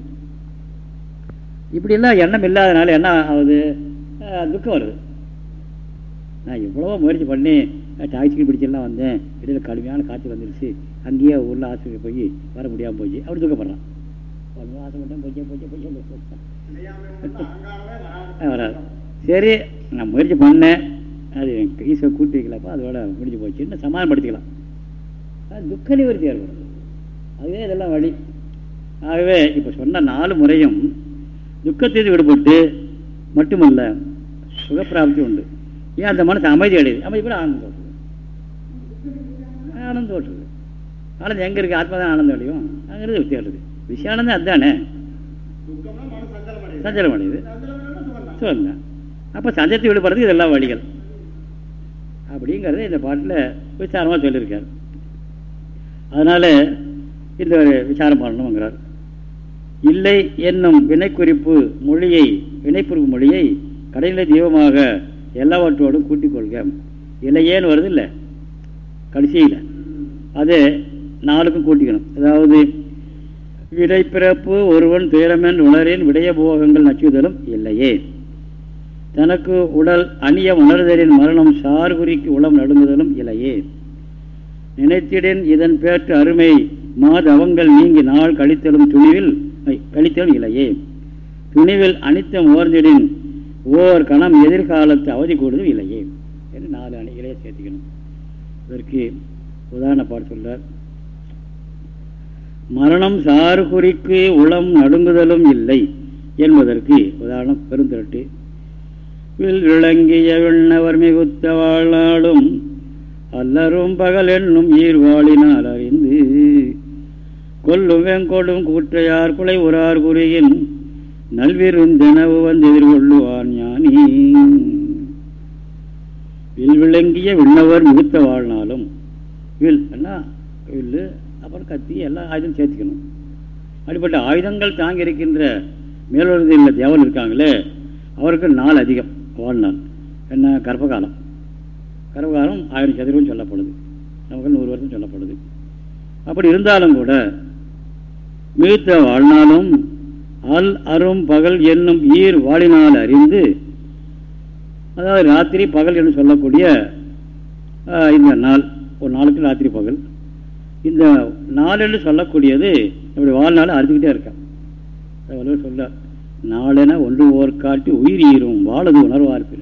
S1: இப்படிலாம் எண்ணம் இல்லாதனால என்ன ஆகுது? துக்கம் வருது. நான் எவ்வளவோ முயற்சி பண்ணி டாக்ஸிக்கு பிடிச்செல்லாம் வந்தேன். இடையில கடுமையான காற்று வந்துருச்சு. அங்கேயே ஊரில் ஆஸ்பத்திரி போய் வர முடியாமல் போச்சு. அப்படி துக்கப்படுறான். ஆசைப்பட்டேன் போச்சே போச்சே போச்சே வராது. சரி நான் முயற்சி பண்ணேன். அது ஈஸ்வர கூட்டி வைக்கலப்போ அதோட முடிஞ்சு போச்சுன்னு சமாதானப்படுத்திக்கலாம். அது துக்க நிவர்த்தி ஏற்படும் அதுவே இதெல்லாம் வழி. ஆகவே இப்போ சொன்ன நாலு முறையும் துக்கத்திலிருந்து விடுபட்டு மட்டுமல்ல சுகப்பிராப்தி உண்டு. ஏன் அந்த மனசு அமைதி அடையுது? அமைதி கூட ஆனந்தம் தோற்றுது. ஆனந்தம் தோற்றுது. ஆனந்தம் எங்கே இருக்குது ஆத்மா தான் ஆனந்தம் அடையும். அங்கிறது விஷயம் விஷயானந்தம் அதுதானே சஞ்சலம் அடையுது. சொல்லுங்க அப்போ சஞ்சலத்தை விடுபடுறதுக்கு இதெல்லாம் வழிகள். அப்படிங்கிறத இந்த பாட்டில் விசாரமாக சொல்லியிருக்கார். அதனால் இந்த ஒரு விசாரம் பண்ணணுங்கிறார் இல்லை என்னும் வினைக்குறிப்பு மொழியை வினைக்குறிப்பு மொழியை கடைநிலை தெய்வமாக எல்லாவற்றோடும் கூட்டிக் கொள்க இல்லையேன்னு வருது இல்லை கடைசியில். அது நாளுக்கும் கூட்டிக்கணும். அதாவது விடைப்பிறப்பு ஒருவன் துயரமென் உணரின் விடய போகங்கள் நச்சுதலும் இல்லையே. தனக்கு உடல் அணிய உணர்தலின் மரணம் சார்குறிக்கு உளம் நடுங்குதலும் இல்லையே. நினைத்திடன் இதன் பேற்று அருமை மாதவங்கள் நீங்கி நாள் கழித்தலும் துணிவில் கழித்தலும் இல்லையே. துணிவில் அனித்தம் ஓர்ந்திடின் ஓர் கணம் எதிர்காலத்து அவதி கூடுதும் இல்லையே. என்று நாலு அணி இலையை சேர்த்துக்கணும். இதற்கு உதாரண பாட்டு சொல்றார். மரணம் சாறு குறிக்கு உளம் நடுங்குதலும் இல்லை என்பதற்கு உதாரணம் பெருந்திரட்டு. வில் விளங்கிய விண்ணவர் மிகுத்த வாழ்நாளும் அல்லரும் பகல் என்னும் ஈர்வாளினால் அறிந்து கொல்லும் வெங்கொடும் கூற்றையார் குலை உறார் குறியின் நல்விருந்தெனவு வந்து எதிர்கொள்ளுவான் ஞானி. வில் விளங்கிய விண்ணவர் மிகுத்த வாழ்நாளும். வில் என்ன? வில் அப்புறம் கத்தி எல்லா ஆயுதம் சேர்த்துக்கணும். அப்படிப்பட்ட ஆயுதங்கள் தாங்கி இருக்கின்ற மேலோரத்தில் தேவன் இருக்காங்களே அவருக்கு நாள் அதிகம் வாழ்நாள். என்ன? கர்ப்பகாலம். கர்ப்பகாலம் ஆயிரம் சதுரம் சொல்லப்படுது. நமக்கு நூறு வருஷம் சொல்லப்படுது. அப்படி இருந்தாலும் கூட மிகுத்த வாழ்நாளும் அல் அரும் பகல் என்னும் ஈர் வாழினால் அறிந்து அதாவது ராத்திரி பகல் என்று சொல்லக்கூடிய இந்த நாள் ஒரு நாளுக்கு ராத்திரி பகல். இந்த நாளென்று சொல்லக்கூடியது நம்முடைய வாழ்நாளை அறிஞ்சிக்கிட்டே இருக்கான் வள்ளுவர் சொல்ல நாளென ஒன்று ஓர் காட்டி உயிர் ஈரும் வாழது உணர்வார்ப்பின்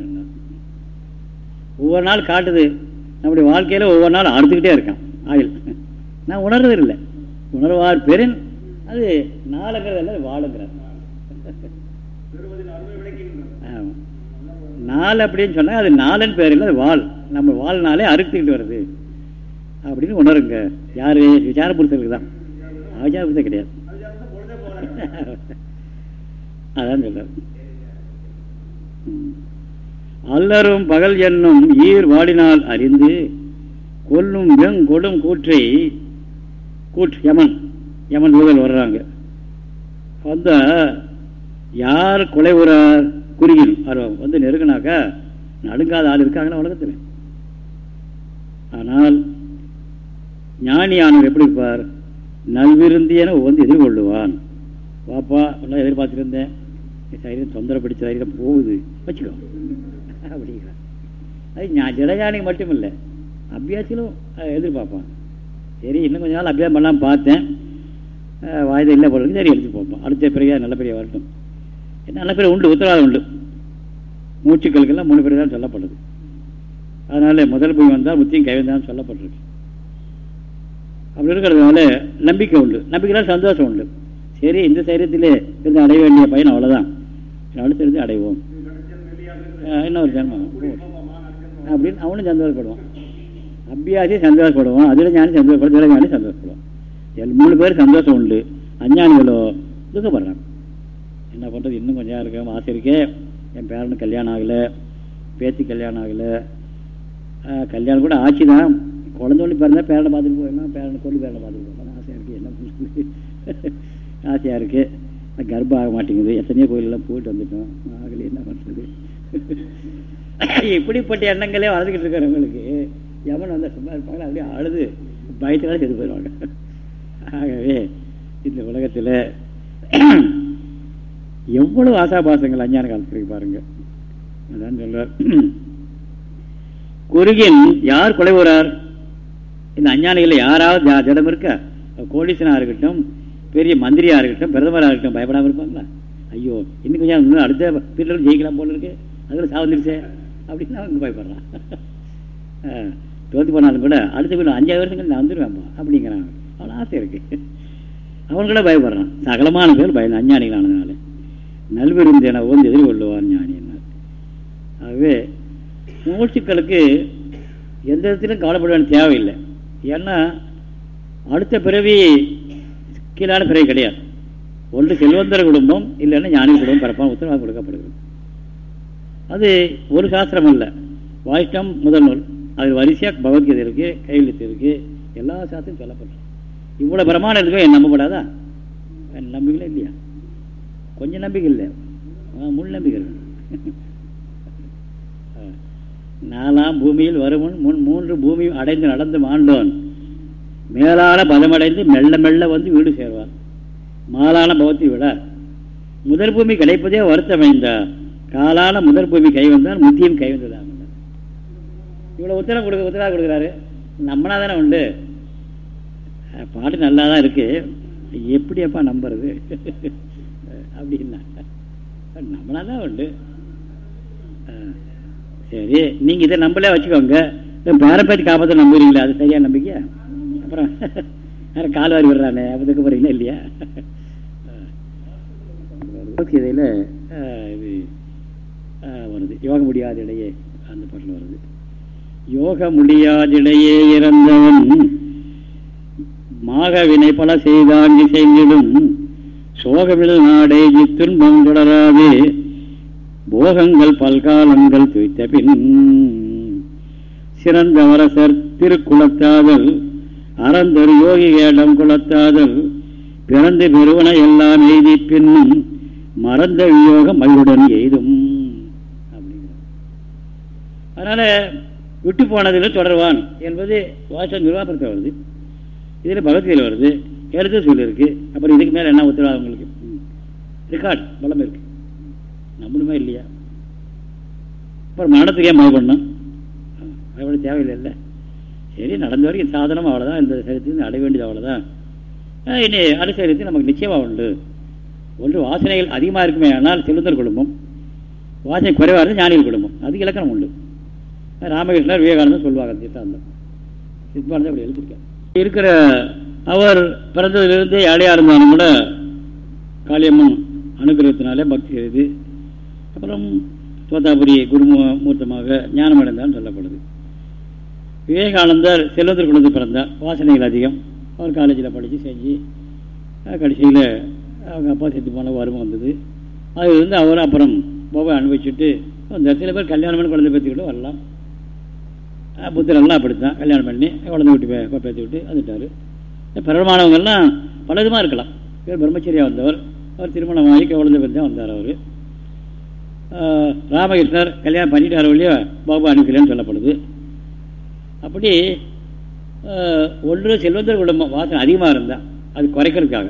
S1: ஒவ்வொரு நாள் காட்டுது நம்முடைய வாழ்க்கையில் ஒவ்வொரு நாள் அறுத்துக்கிட்டே இருக்கான் ஆயில் நான் உணர்றது இல்லை உணர்வார் பெருன் அது நாளுங்கிறது அல்ல வாழுங்கிறார் நாள் அப்படின்னு சொன்னால் அது நாலுன்னு பேர் இல்லை அது வாழ் நம்ம வாழ்நாளே அறுத்துக்கிட்டு வருது அப்படின்னு உணருங்க. யார்? விசார புருஷர்களுக்கு தான். ஆச்சார கிடையாது. அதான் சொல்ற அல்லரும் பகல் என்னும் ஈர் வாடினால் அறிந்து கொல்லும் வெங் கொடும் கூற்றை கூற்று யமன். யமன் தூதல் வர்றாங்க. வந்த யார் கொலை உறார்? குறுகில் ஆர்வம். வந்து நெருங்கினாக்கா நடுங்காத ஆள் இருக்காங்களா உலகத்தில்? ஆனால் ஞானியானவர் எப்படி இருப்பார்? நல்விருந்தியன வந்து எதிர்கொள்ளுவான். வாப்பா எல்லாம் எதிர்பார்த்துருந்தேன். சரீரம் தொந்தர பிடிச்ச சரீரம் போகுது. வச்சுக்கோ. அப்படிங்கிறார். அது ஜடஞானிக்கு மட்டும் இல்லை அபியாசிலும் எதிர்பார்ப்பான் சரி இன்னும் கொஞ்ச நாள் அபியாசம் பண்ணலாம் பார்த்தேன். வாய்தை இல்லை போடுறது சரி எடுத்து போப்போம். அடுத்த பிறகு நல்ல பெரிய வரட்டும். நல்ல பெரிய உண்டு உத்தரவாதம் உண்டு. மூச்சுக்களுக்கெல்லாம் மூணு பேர் தான் சொல்லப்படுது. அதனால் முதல் பூமி வந்தால் முத்தியும் கைவந்தான் சொல்லப்பட்டிருக்கு. அப்படி இருக்கிறதுனால நம்பிக்கை உண்டு. நம்பிக்கைலாம் சந்தோஷம் உண்டு. சரி இந்த சைரியத்திலே இருந்து அடைய வேண்டிய பையன் அவ்வளோதான் அடுத்து இருந்து அடைவோம். இன்னொரு ஜென்மம். அப்படின்னு அவனும் சந்தோஷப்படுவான். அபியாசி சந்தோஷப்படுவான். அதில் ஞானி சந்தோஷப்படும் இதில் ஞானி சந்தோஷப்படுவான். மூணு பேர் சந்தோஷம் உண்டு. அஞ்ஞானிகளோ துக்கப்படுறாங்க. என்ன பண்ணுறது இன்னும் கொஞ்சம் இருக்கேன் ஆசை இருக்கே. என் பேரன் கல்யாணம் ஆகலை. பேத்தி கல்யாணம் ஆகலை. கல்யாணம் கூட ஆட்சி தான். குழந்தை பிறந்தா பேரனை பார்த்துட்டு போயிடலாம். பேரனை கொண்டு பேரனை பார்த்துட்டு போகலாம் ஆசையாக இருக்குது என்ன பண்ணுறது ஆசையாக இருக்குது கர்ப்பம் ஆக மாட்டேங்குது. எத்தனையோ கோயிலெல்லாம் போயிட்டு வந்துட்டோம். ஆகலை என்ன பண்ணுறது இப்படிப்பட்ட எண்ணங்களே வளர்ந்துக்கிட்டு இருக்கிறவங்களுக்கு எவன் வந்தால் சும்மா இருப்பாங்க அப்படியே அழுது. பயத்தினால செத்து போயிடுவாங்க. ஆகவே இந்த உலகத்தில் எவ்வளவு ஆசாபாசங்கள் அஞ்ஞான காலத்துக்கு பாருங்க. அதான் சொல்றார். குறுகின் யார் கொலைவுறார் இந்த அஞ்ஞானிகள் யாராவது ஜடம் இருக்க? கோடீசனாக இருக்கட்டும் பெரிய மந்திரியாக இருக்கட்டும் பிரதமராக இருக்கட்டும் பயப்படாமல் இருப்பாங்களா? ஐயோ இன்னும் கொஞ்சம் இன்னும் அடுத்த பீரியட் ஜெயிக்கலாம் போல இருக்கு. அதில் சாவந்துருச்சே அப்படின்னு அவங்க பயப்படுறான் தோத்து போனாலும் கூட அடுத்த பீரியட் அஞ்சாவது வருஷங்கள் நான் வந்துடுவேன்ப்பா அப்படிங்கிறாங்க. அவ்வளோ ஆசை இருக்குது அவங்கள பயப்படுறான். சகலமான பேர் பய அஞ்ஞானிகளானதுனால நல்விருந்தேன ஓந்து எதிர்கொள்ளுவார் ஞானி ஆகவே மூச்சுக்களுக்கு எந்த விதத்திலும் கவலைப்பட வேண்டிய தேவையில்லை. ஏன்னா அடுத்த பிறவி கீழான பிறவி கிடையாது. ஒன்று செல்வந்தர குடும்பம் இல்லைன்னா ஞானி குடும்பம் பிறப்பான உத்தரவாதம் கொடுக்கப்படுகிறது. அது ஒரு சாஸ்திரம் இல்லை வாய்ஷ்டம் முதல் நூல். அதில் வரிசையாக பகவத்கீதை இருக்குது கையெழுத்து இருக்குது எல்லா சாஸ்திரம் சொல்லப்படுறது இவ்வளோ பிரமாணம் இருக்கோ என் நம்பப்படாதா நம்பிக்கை இல்லையா? கொஞ்சம் நம்பிக்கை இல்லை. முள் நம்பிக்கை நாலாம் பூமியில் வருமுன் முன் மூன்று பூமி அடைந்து நடந்து மாண்டோன். மேலான பதமடைந்து மெல்ல மெல்ல வந்து வீடு சேர்வார். மாலான பவத்தை விட முதல் பூமி கிடைப்பதே வருத்தமைந்தா காலான முதல் பூமி கை வந்தால் முத்தியும் கை வந்ததாக இவ்வளோ உத்தரவு கொடுக்க உத்தரவாக கொடுக்குறாரு. நம்மனா தானே உண்டு. பாட்டு நல்லா தான் இருக்கு. எப்படியப்பா நம்புறது? அப்படின்னா நம்மளா தான் உண்டு. சரி நீங்கள் இதை நம்பளே வச்சுக்கோங்க. பாரம்பரிய பற்றி காப்பாற்ற நம்புறீங்களா? அது சரியா நம்பிக்கையா? அப்புறம் வேற கால் வாரி விடுறானே அப்போ போறீங்களா இல்லையா? இதில் இது வருது. யோக முடியாத இடையே அந்த பாட்டில் வருது. யோக முடியாதிடையே இறந்தவன் மாகவினை பல செய்தான் இசைந்திடும். சோகமிழ் நாடே இத்துன்பம் தொடராதே. போகங்கள் பல்காலங்கள் துய்த்த பின் சிறந்த வரசர் திருக்குளத்தாதல் அறந்தொரு யோகி ஏடம் குளத்தாதல் பிறந்து பெருவன எல்லாம் எய்தி பின்னும் மறந்த வியோகம் மகிழுடன் எய்தும். அதனால விட்டு போனதில் தொடர்வான் என்பது வாசல் நிர்வாகப்படுத்த வருது. இதில் பகவத்கீதையில் வருது ஏற்கனவே சொல்லியிருக்கு. அப்புறம் இதுக்கு மேலே என்ன உத்தரவாதம் உங்களுக்கு? ரெக்கார்டு பலம் இருக்கு. நம்மளுமே இல்லையா? அப்புறம் மரணத்துக்கு ஏன் பயப்படணும் அதோட தேவையில்லை இல்லை சரி நடந்த வரைக்கும் சாதனம் அவ்வளோதான் இந்த சரீரத்தில் அடைய வேண்டியது அவ்வளோதான் இனி அடுத்த சரீரத்தில் நமக்கு நிச்சயமாக உண்டு. ஒன்று வாசனைகள் அதிகமாக இருக்குமே ஆனால் செல்லுந்தர் குடும்பம். வாசனை குறைவாக இருந்தால் ஞானிகள் குடும்பம். அது இலக்கணம் உண்டு. ராமகிருஷ்ணர் விவேகானந்தர் சொல்லுவாங்க சித்தாந்தம். சித்தாந்தம் அப்படி எழுதியிருக்கேன் இருக்கிற அவர் பிறந்ததிலிருந்து ஏழையாக இருந்தாலும் கூட காளியம்மன் அனுகிரகத்தினாலே பக்தி செய்து அப்புறம் தோத்தாபுரி குருமூர்த்தமாக ஞானம் அடைந்தான்னு சொல்லப்படுது. விவேகானந்தர் செல்வத்தில் குழந்தை பிறந்தார் வாசனைகள் அதிகம். அவர் காலேஜில் படித்து செஞ்சு கடைசியில் அவங்க அப்பா செத்து போன வறுமை வந்தது. அது வந்து அவர் அப்புறம் போக அனுபவிச்சுட்டு அந்த சில பேர் கல்யாணம் பண்ணி குழந்தை கூட வரலாம். புத்தரெல்லாம் அப்படித்தான் கல்யாணம் பண்ணி குழந்தை விட்டு பேத்தி விட்டு வந்துட்டார். பிரபலமானவங்கெல்லாம் பல விதமாக இருக்கலாம். இவர் பிரம்மச்சரியாக வந்தவர் அவர் திருமணம் ஆகி குழந்தை பேர் தான் வந்தார் அவர். ராமகிருஷ்ணர் கல்யாணம் பண்ணிட்டார் வழியோ பாபு அனுப்பிக்கலன்னு சொல்லப்படுது. அப்படி ஒன்று செல்வந்தர் குடும்பம் வாசனை அதிகமாக இருந்தால் அது குறைக்கிறதுக்காக.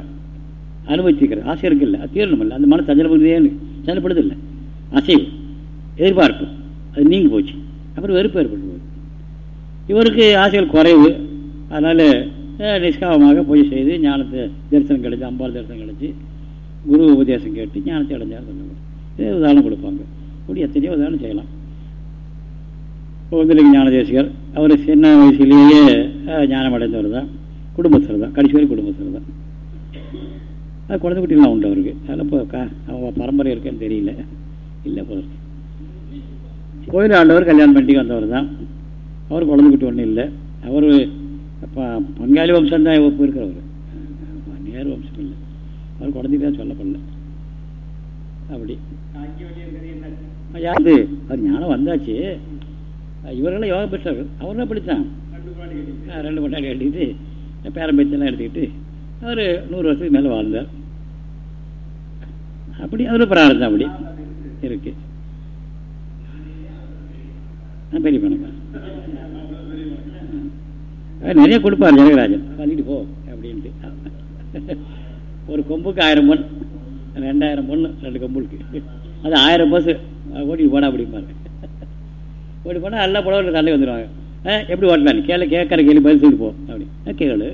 S1: அனுபவிச்சுக்கிறது ஆசை இருக்குல்ல அது தீரணும் இல்லை அந்த மன தஞ்சலப்படுதே தஞ்சலப்படுது இல்லை. அசைவு எதிர்பார்ப்பு அது நீங்கி போச்சு. அப்புறம் வெறுப்பு ஏற்படுது இவருக்கு ஆசைகள் குறைவு. அதனால் நிஷ்காமமாக பூஜை செய்து ஞானத்தை தரிசனம் கிடச்சி அம்பாள் தரிசனம் கிடச்சி குரு உபதேசம் கேட்டு ஞானத்தை அடைஞ்சார் சொன்னாங்க. இது உதாரணம் கொடுப்பாங்க. இப்படி எத்தனையோ உதாரணம் செய்யலாம். கோவிந்தலிங்க ஞானதேசிகர் அவர் சின்ன வயசுலேயே ஞானம் அடைந்தவர் தான். குடும்பத்தில் தான். கடைசி வரை குடும்பத்தில் தான். அது குழந்தை குட்டிலாம் உண்டு அவருக்கு. அதில் இப்போ அவங்க பரம்பரை இருக்குன்னு தெரியல. இல்லை போல கோயில் ஆண்டவர் கல்யாணம் பண்ணிட்டு வந்தவர் தான். அவர் குழந்தைகிட்ட ஒன்றும் இல்லை. அவர் பங்காளி வம்சம் தான் இப்போ இருக்கிறவர் நேர் வம்சம் இல்லை. அவர் குழந்தைக்கு தான் சொல்லப்படல. அப்படி. யாரு? அவர் ஞானம் வந்தாச்சு. இவரெல்லாம் யோகா பெற்றவர்கள் அவரெல்லாம் படித்தான் ரெண்டு கொண்டாடி கட்டிக்கிட்டு பேரம்பேச்செல்லாம் எடுத்துக்கிட்டு அவர் நூறு வருஷத்துக்கு மேலே வாழ்ந்தார். அப்படி அதில் பிரார்த்தம் அப்படி. இருக்கு. பெரிய பணக்காரன் நிறைய கொடுப்பார் ஜனகராஜன். பண்ணிட்டு போ அப்படின்ட்டு. ஒரு கொம்புக்கு ஆயிரம் பொன் ரெண்டாயிரம் பொண்ணு ரெண்டு கொம்புக்கு. அது ஆயிரம் பஸ் ஓட்டிட்டு போடா அப்படிம்பாரு. ஓடி போனால் எல்லா புடவை தள்ளி வந்துடுவாங்க எப்படி ஓட்டலாம் கேள்வி கேட்குற கேள்வி பதில் சொல்லிட்டு போ அப்படி. கேளு.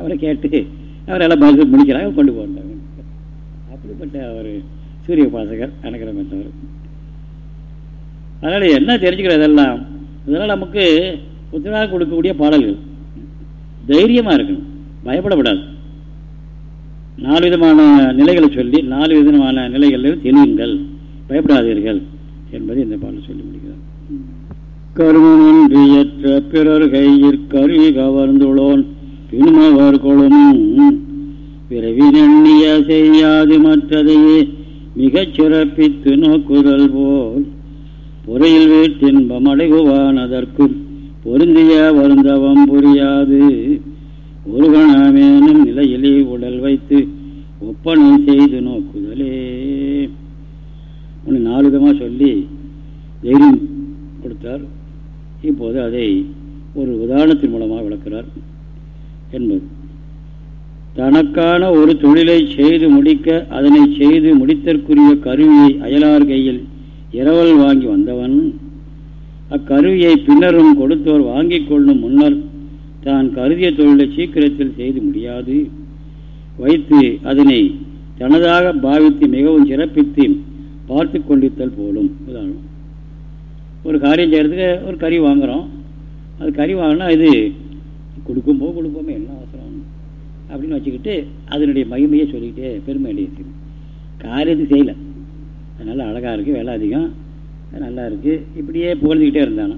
S1: அவரை கேட்டு அவரெல்லாம் பதில் முடிக்கிறாங்க கொண்டு போட்டாங்க அப்படிப்பட்ட ஒரு சூரிய பாசகர் அனுகிரம் பெற்றவர் அதனால் என்ன தெரிஞ்சுக்கிறோம் இதெல்லாம்? இதெல்லாம் நமக்கு உத்தரவாக கொடுக்கக்கூடிய பாடல்கள். தைரியமாக இருக்கணும். பயப்படப்படாது நாலு விதமான நிலைகளை சொல்லி நாலு விதமான நிலைகளில் தெளியுங்கள் பயப்படாதீர்கள் என்பதை இந்த பாடல் சொல்லி முடிக்கிறார். கருமன்றியற்ற பிறர் கையிற் கருவி கவர்ந்துள்ளோன் பின்மவர் பிறவி பிறவினெண்ணிய செய்யாது மற்றதையே மிகச் சிறப்பித்து நோக்குதல் போல். பொறையில் வீட்டின்பம் அடைகுவான் அதற்கு. பொருந்திய வருந்தவம் புரியாது. ஒரு கணமேனும் நிலையிலே உடல் வைத்து ஒப்பனை செய்து நோக்குதலே. ஒன்று நாலு விதமாக சொல்லி தைரியம் கொடுத்தார். இப்போது அதை ஒரு உதாரணத்தின் மூலமாக விளக்கிறார் என்பது. தனக்கான ஒரு தொழிலை செய்து முடிக்க அதனை செய்து முடித்தற்குரிய கருவியை அயலார் கையில் இரவல் வாங்கி வந்தவன் அக்கருவியை பின்னரும் கொடுத்தோர் வாங்கி கொள்ளும் முன்னர் தான் கருதிய தொழிலை சீக்கிரத்தில் செய்து முடியாது. வைத்து அதனை தனதாக பாவித்து மிகவும் சிறப்பித்து பார்த்து கொண்டித்தல் போலும். உதாரணம் ஒரு காரியம் செய்கிறதுக்கு ஒரு கறி வாங்குகிறோம் அது கறி வாங்கினா இது கொடுக்கும்போ கொடுப்போமே என்ன அவசரம்? அப்படின்னு வச்சுக்கிட்டு அதனுடைய மகிமையை சொல்லிக்கிட்டே பெருமை அடையிச்சு காரியத்துக்கு செய்யலை. அதனால் அழகாக இருக்குது வேலை அதிகம். நல்லா இருக்குது இப்படியே புகழ்ந்துக்கிட்டே இருந்தானா.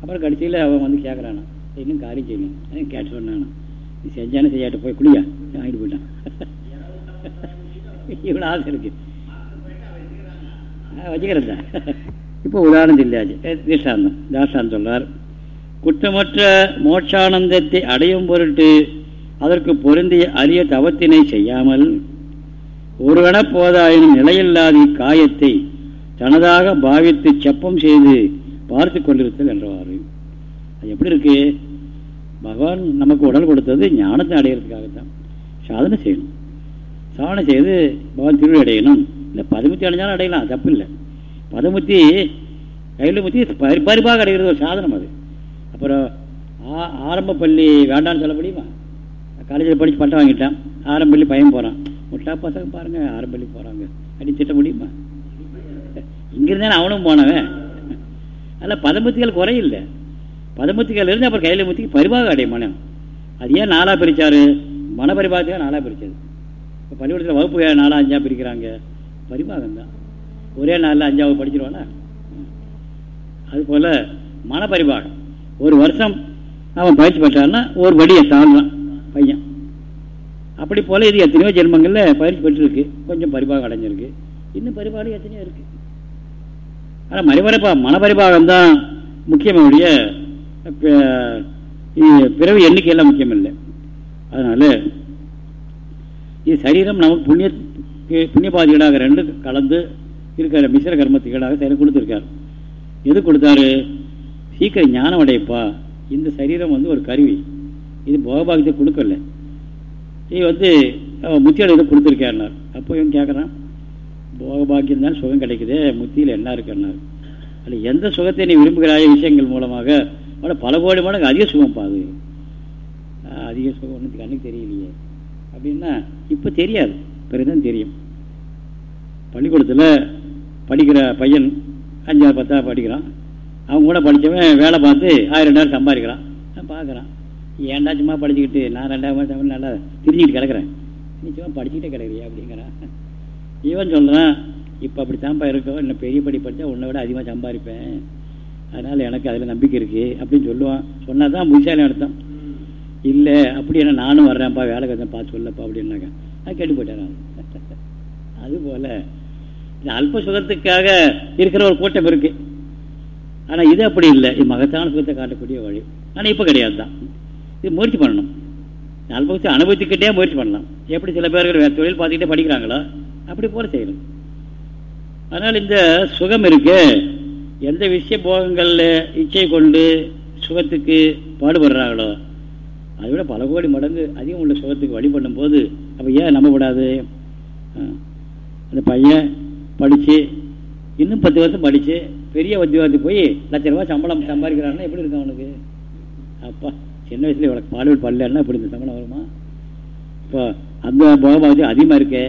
S1: அப்புறம் கடைசியில் அவன் வந்து கேட்குறானா இன்னும் காரியம் செய்யணும் கேட்டு சொன்னானா நீ செஞ்சானே செய்யாட்ட போய் குளியா வாங்கிட்டு போயிட்டான். இவ்வளோ ஆசை இருக்கு. வச்சுக்கிறது தான் இப்போ உதாரணம் இல்லையாச்சு திஷ்டாந்தம் தாஷ்டாந்தம் சொல்றார் குற்றமற்ற மோட்சானந்தத்தை அடையும் பொருட்டு அதற்கு பொருந்திய அரிய தவத்தினை செய்யாமல் ஒருவன போதாயினும் நிலையில்லாத காயத்தை தனதாக பாவித்து செப்பம் செய்து பார்த்து கொண்டிருத்தல் என்றவாறு. அது எப்படி இருக்கு? பகவான் நமக்கு உடல் கொடுத்தது ஞானத்தை அடையிறதுக்காகத்தான். சாதனை செய்யணும். சாதனை செய்து பகவான் திருவிழி அடையணும். இல்லை பதமுத்தி அடைஞ்சாலும் அடையலாம் தப்பு இல்லை பதமுத்தி கையில் முத்தி பரி பரிபாக அடைகிறது ஒரு சாதனம் அது. அப்புறம் ஆ ஆரம்ப பள்ளி வேண்டாம்னு சொல்ல முடியுமா? காலேஜில் படித்து பட்டம் வாங்கிட்டான். ஆரம்ப பள்ளி பையன் போகிறான் முட்டா பசங்க பாருங்க ஆரம்ப போகிறாங்க அப்படி திட்ட முடியுமா இங்கிருந்தானே அவனும் போனவன். அதில் பதமுத்திகள் குறையில்லை. பதமுத்திகள் இருந்து அப்புறம் கையில் முத்திக்கு பரிபாக அடைய மனம் அது ஏன் நாளாக பிரித்தார் மன பரிபாகத்தையாக நாளாக பிரித்தது இப்போ பள்ளிக்கூடத்தில் வகுப்பு நாளாக அஞ்சாக பிரிக்கிறாங்க. பரிபாகம் தான். ஒரே நாளில் அஞ்சாவது படிச்சிருவானா? அதுபோல் மன பரிபாகம் ஒரு வருஷம் அவன் பயிற்சி பெற்றான்னா ஒரு வடியை தாழ்வான் பையன். அப்படி போல் இது எத்தனையோ ஜென்மங்களில் பயிற்சி பெற்றிருக்கு. கொஞ்சம் பரிபாகம் அடைஞ்சிருக்கு. இன்னும் பரிபாகம் எத்தனையோ இருக்குது ஆனால் மறைபரிபா மனபரிபாகம் தான் முக்கியமுடைய பிறகு எண்ணிக்கையெல்லாம் முக்கியம் இல்லை அதனால் இது சரீரம் நமக்கு புண்ணிய புண்ணியபாதிகளாக ரெண்டு கலந்து இருக்கிற மிசிர கர்மத்துகளாக சரி கொடுத்துருக்கார். எது கொடுத்தாரு? சீக்கிரம் ஞானம் அடையப்பா இந்த சரீரம் வந்து ஒரு கருவி. இது போகபாகத்தை கொடுக்கல. நீ வந்து முத்தியோட இதை கொடுத்துருக்காருனார் அப்போ இவன் கேட்குறான் போகபாக்கியம் தான் சுகம் கிடைக்குது முத்தியில் என்ன இருக்குன்னார். அதில் எந்த சுகத்தை நீ விரும்புகிறாய விஷயங்கள் மூலமாக அவளை பல கோடி மடங்கு அதிக சுகம் பாது அதிக சுகம் ஒன்று கண்ணுக்கு தெரியலையே. அப்படின்னா இப்போ தெரியாது. பிறகுதான் தெரியும். பள்ளிக்கூடத்தில் படிக்கிற பையன் அஞ்சாறு பத்தாவது படிக்கிறான். அவங்க கூட படித்தவன் வேலை பார்த்து ஆயிரம் ரெண்டாயிரம் சம்பாதிக்கிறான். நான் பார்க்குறான். ஏன்டா சும்மா படிச்சுக்கிட்டு? நான் ரெண்டாயிரம் மாதம் நல்லா திரிஞ்சுக்கிட்டு கிடக்கிறேன். நீ சும்மா படிச்சுக்கிட்டே கிடக்குறியா அப்படிங்கிறான் இவன் சொல்கிறான் இப்போ அப்படி தான்ப்பா இருக்கும் இன்னும் பெரிய படி படித்தா உன்னை விட அதிகமாக சம்பாதிப்பேன். அதனால் எனக்கு அதில் நம்பிக்கை இருக்குது அப்படின்னு சொல்லுவான். சொன்னால் தான் புத்திசாலி அர்த்தம். இல்லை அப்படி என்ன நானும் வர்றேன்ப்பா வேலை கதை பார்த்து சொல்லப்பா அப்படின்னாக்க நான் கேட்டு போயிட்டேன் அதுபோல் இந்த அல்ப சுகத்துக்காக இருக்கிற ஒரு கூட்டம் இருக்குது ஆனால் இது அப்படி இல்லை. இது மகத்தான சுகத்தை காட்டக்கூடிய வழி. ஆனால் இப்போ கிடையாது தான் முயற்சி பண்ணணும். அல்பத்தை அனுபவித்துக்கிட்டே முயற்சி பண்ணலாம். எப்படி சில பேர்கள் தொழில் பார்த்துக்கிட்டே படிக்கிறாங்களோ அப்படி போல செய்யணும். அதனால் இந்த சுகம் இருக்கு. எந்த விஷய போகங்களில் இச்சை கொண்டு சுகத்துக்கு பாடுபடுறாங்களோ அதை விட பல கோடி மடங்கு அதிகம் உள்ள சுகத்துக்கு வழிபடும் போது அப்போ ஏன் நம்பக்கூடாது அந்த பையன் படித்து இன்னும் பத்து வருஷம் படித்து பெரிய உத்தியோகத்துக்கு போய் லட்ச ரூபா சம்பளம் சம்பாதிக்கிறான்னா எப்படி இருக்கும் அவனுக்கு? அப்பா. சின்ன வயசுல இவ்வளோ பாலிவுட் பல்லன்னா இப்படி இந்த சம்பளம் வருமா? இப்போ அந்த போகபாவதி அதிகமாக இருக்கே.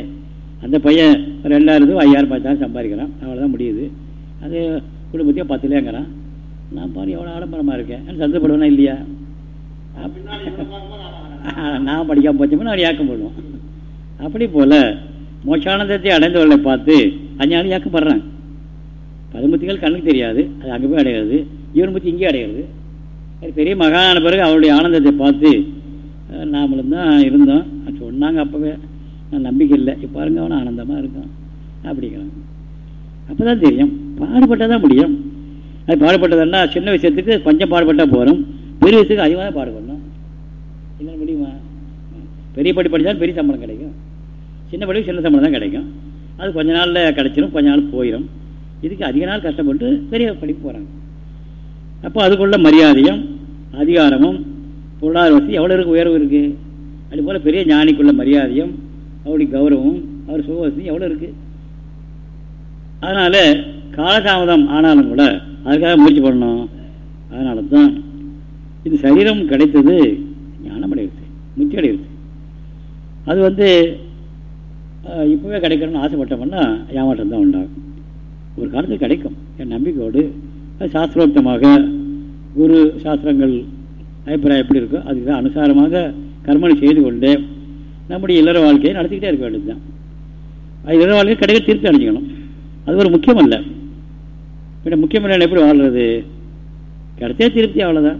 S1: அந்த பையன் ரெண்டாயிரம் ஐயாயிரம் பத்தாயிரம் சம்பாதிக்கிறான். அவ்வளோதான் முடியுது. அது குடும்பத்தையும் பத்துலேங்கிறான். நான் பாரு எவ்வளோ ஆடம்பரமாக இருக்கேன். சந்தப்படுவேனா இல்லையா? நான் படிக்காம போச்சோம்னா நான் ஏக்கம் போடுவோம். அப்படி போல் மோட்சானந்தத்தை அடைந்தவர்களை பார்த்து அஞ்ஞானி ஏக்கப்படுறாங்க பதுமுத்திகள் கண்ணுக்கு தெரியாது அது அங்கே போய் அடைகிறது இவன் பற்றி இங்கே அடைகிறது. பெரிய மகான பிறகு அவருடைய ஆனந்தத்தை பார்த்து நாமளும் தான் இருந்தோம். சொன்னாங்க அப்போவே. நான் நம்பிக்கை இல்லை. இப்போ பாருங்க அவனும் ஆனந்தமாக இருக்கான். அப்படிங்கிறாங்க. அப்போ தான் தெரியும். பாடுபட்டால் தான் முடியும். அது பாடுபட்டதுன்னா சின்ன விஷயத்துக்கு கொஞ்சம் பாடுபட்டால் போகிறோம் பெரிய விஷயத்துக்கு அதிகமாக பாடுபடணும். என்ன முடியுமா? பெரிய படி படித்தாலும் பெரிய சம்பளம் கிடைக்கும். சின்ன படிப்பு சின்ன சம்பளம் தான் கிடைக்கும். அது கொஞ்ச நாளில் கிடச்சிடும் கொஞ்ச நாள் போயிடும் இதுக்கு அதிக நாள் கஷ்டப்பட்டு பெரிய படிப்பு போகிறாங்க அப்போ அதுக்குள்ள மரியாதையும் அதிகாரமும் பொருளாதார வசதி எவ்வளோ இருக்கு உயர்வு இருக்குது அது போல் பெரிய ஞானிக்குள்ள மரியாதையும் அவருடைய கௌரவம் அவர் சுக வசதி எவ்வளோ இருக்குது அதனால் காலதாமதம் ஆனாலும் கூட அதுக்காக முயற்சி பண்ணணும். அதனால தான் இது சரீரம் கிடைத்தது ஞானம் அடைகிறது முத்தி அடைகிறது அது வந்து இப்போவே கிடைக்கணும்னு ஆசைப்பட்டோம்னா ஏமாற்றம் தான் உண்டாகும். ஒரு காலத்துக்கு கிடைக்கும். என் நம்பிக்கையோடு சாஸ்திரோக்தமாக குரு சாஸ்திரங்கள் அபிப்பிராயம் எப்படி இருக்கோ அதுக்கு தான் அனுசாரமாக கர்மனை செய்து கொண்டு நம்முடைய இல்லற வாழ்க்கையை நடத்திக்கிட்டே இருக்க வேண்டியது தான் அது இல்லற வாழ்க்கை கிடைக்க திருப்தி அடைஞ்சிக்கணும். அது ஒரு முக்கியம் அல்ல பின்ன முக்கியம் எப்படி வாழ்றது? கிடைச்சே திருப்தி அவ்வளோதான்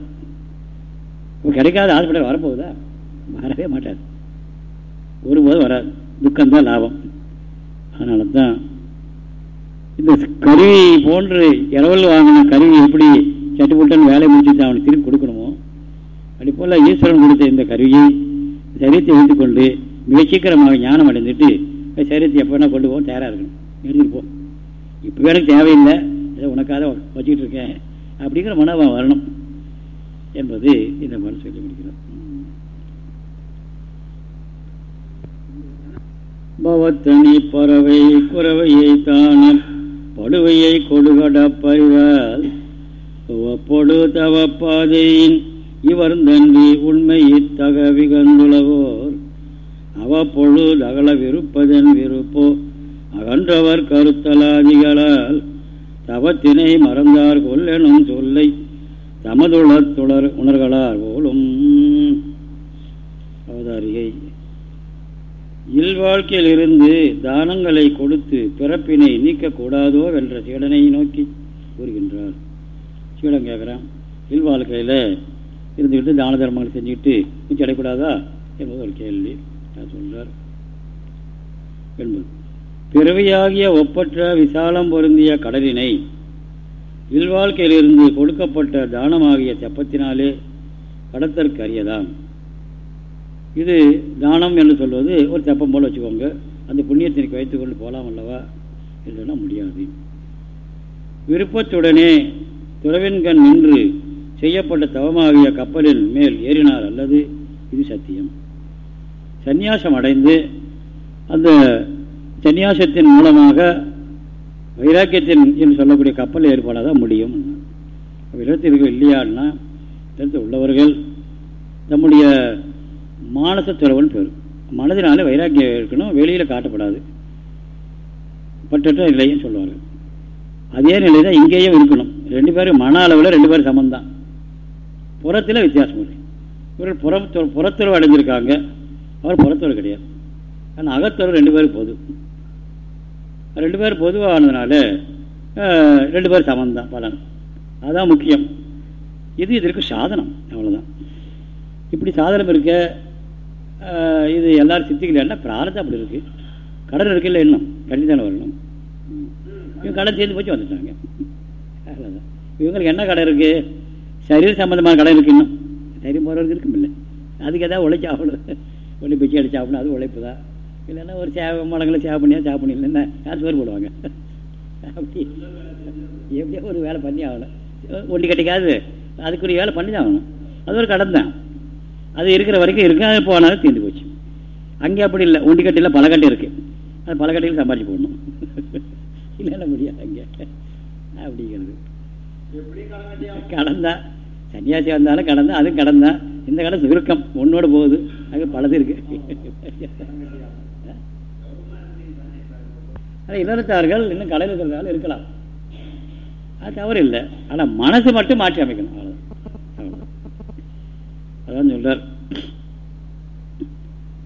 S1: இப்போ கிடைக்காத ஹாஸ்பிட்டல் வரப்போகுதா? வரவே மாட்டாது. ஒருபோதும் வராது. துக்கம்தான் லாபம். அதனால தான் இந்த கருவி போன்று இரவல் வாங்கின கருவி எப்படி சட்டுப்புட்டன் வேலை முடிச்சுட்டு அவனுக்கு திரும்பி கொடுக்கணுமோ அப்படி போல் ஈஸ்வரன் கொடுத்த இந்த கருவியை சரீரத்தை வைத்துக் மிக சீக்கிரமாக ஞானம் அடைந்துட்டு சரீரத்தை எப்போ வேணால் கொண்டு போவோம் தயாராக இருக்கணும். எடுத்துகிட்டு போ. இப்போ எனக்கு தேவையில்லை இதை உனக்காக வச்சுக்கிட்டு இருக்கேன் அப்படிங்கிற மனோபம் வரணும் என்பது இந்த மாதிரி சொல்லி முடிக்கிறோம் பவத்தனி பறவை குறவையை தான கொடுவையை கொடுகட பறிவால் பொடு தவப்பாதையின் இவர் தன்றி உண்மை இத்தக விகந்துளவோர் அவப்பொழு அகல விருப்பதன் விருப்போ அகன்றவர் கருத்தலாதிகளால் தவத்தினை மறந்தார் கொல்லெனும் சொல்லை தமதுள துளர் உணர்களார் போலும். அவதாரிகை. இல்வாழ்க்கையிலிருந்து தானங்களை கொடுத்து பிறப்பினை நீக்கக்கூடாதோ என்ற சீடனை நோக்கி கூறுகின்றார். சீடன் கேட்குறான் இல்வாழ்க்கையில் இருந்துக்கிட்டு தான தர்மங்கள் செஞ்சுக்கிட்டு மிச்சம் அடையக்கூடாதா? என்பது ஒரு கேள்வி நான் சொல்கிறார் என்பது பிறவியாகிய ஒப்பற்ற விசாலம் பொருந்திய கடலினை இல்வாழ்க்கையிலிருந்து கொடுக்கப்பட்ட தானமாகிய செப்பத்தினாலே கடத்தற்கு அறியதாம் இது தானம் என்று சொல்வது ஒரு தெப்பம் போல் வச்சுக்கோங்க. அந்த புண்ணியத்திற்கு வைத்துக்கொண்டு போகலாம் அல்லவா? என்றுனா முடியாது. விருப்பத்துடனே துறவின்கண் நின்று செய்யப்பட்ட தவமாகிய கப்பலின் மேல் ஏறினார் அல்லது? இது சத்தியம். சந்நியாசம் அடைந்து அந்த சந்நியாசத்தின் மூலமாக வைராக்கியத்தின் என்று சொல்லக்கூடிய கப்பல் ஏற்பாடாதான் முடியும். இடத்திற்கு இல்லையான்னா இடத்தில் உள்ளவர்கள் நம்முடைய மானச துறவன் பேர். மனதினாலே வைராக்கியம் இருக்கணும் வெளியில் காட்டப்படாது. பற்றற்ற நிலையும் சொல்லுவார்கள் அதே நிலை தான் இங்கேயும் இருக்கணும். ரெண்டு பேரும் மன அளவில் ரெண்டு பேரும் சமந்தான் புறத்தில் வித்தியாசம் இல்லை இவர்கள் புறம் புறத்துறவு அடைஞ்சிருக்காங்க. அவர் புறத்துறவு கிடையாது. ஆனால் அகத்துறவு ரெண்டு பேரும் பொது. ரெண்டு பேரும் பொதுவானதுனால ரெண்டு பேரும் சமந்தான் பலன். அதுதான் முக்கியம். இது இதற்கு சாதனம். அவ்வளோதான் இப்படி சாதனம் இருக்க இது எல்லாரும் சித்திக்கலன்னா பிராரதம் அப்படி இருக்கு? கடன் இருக்குல்ல இன்னும்? கண்டிதானே வரணும். இவங்க கடன் சேர்ந்து போச்சு வந்துட்டாங்க. அவ்வளோதான் இவங்களுக்கு என்ன கடை இருக்கு? சரீர சம்பந்தமான கடை இருக்கு இன்னும். சரீரம் போகிறவருக்கு இருக்கும் இல்லை. அதுக்கு எதாவது உழைச்சி ஆகணும். ஒளி பிச்சை அடிச்சு ஆகணும் அது உழைப்பு தான். இல்லைன்னா ஒரு சேவை மடங்களை சேவை பண்ணியா சேவை பண்ணி இல்லைன்னா யார் சோறு போடுவாங்க. அப்படி எப்படியோ ஒரு வேலை பண்ணி ஆகணும். ஒண்டி கட்டிக்காது. அதுக்குரிய வேலை பண்ணி தான் ஆகணும். அது ஒரு கடன் தான். அது இருக்கிற வரைக்கும் இருக்கு அது போனாலும் தீர்ந்து போச்சு. அங்கே அப்படி இல்லை. ஒண்டி கட்டியில் பலகட்டை இருக்கு. அது பலகட்டையில் சம்பாதிச்சு போடணும். இல்லைன்னா முடியாது அங்கே அப்படிங்கிறது கடன் தான். சன்னியாசி வந்தாலும் கடன் தான். அதுவும் கடன் தான். இந்த கடன் சுருக்கம். ஒன்னோட போகுது. அங்கே பலது இருக்கு. ஆனால் இல்லறத்தார்கள் இன்னும் கடையில் இருக்கிறதால இருக்கலாம். அது தவறு இல்லை ஆனால் மனசு மட்டும் மாற்றி அமைக்கணும். அவ்வளோதான் அதான் சொல்றார்.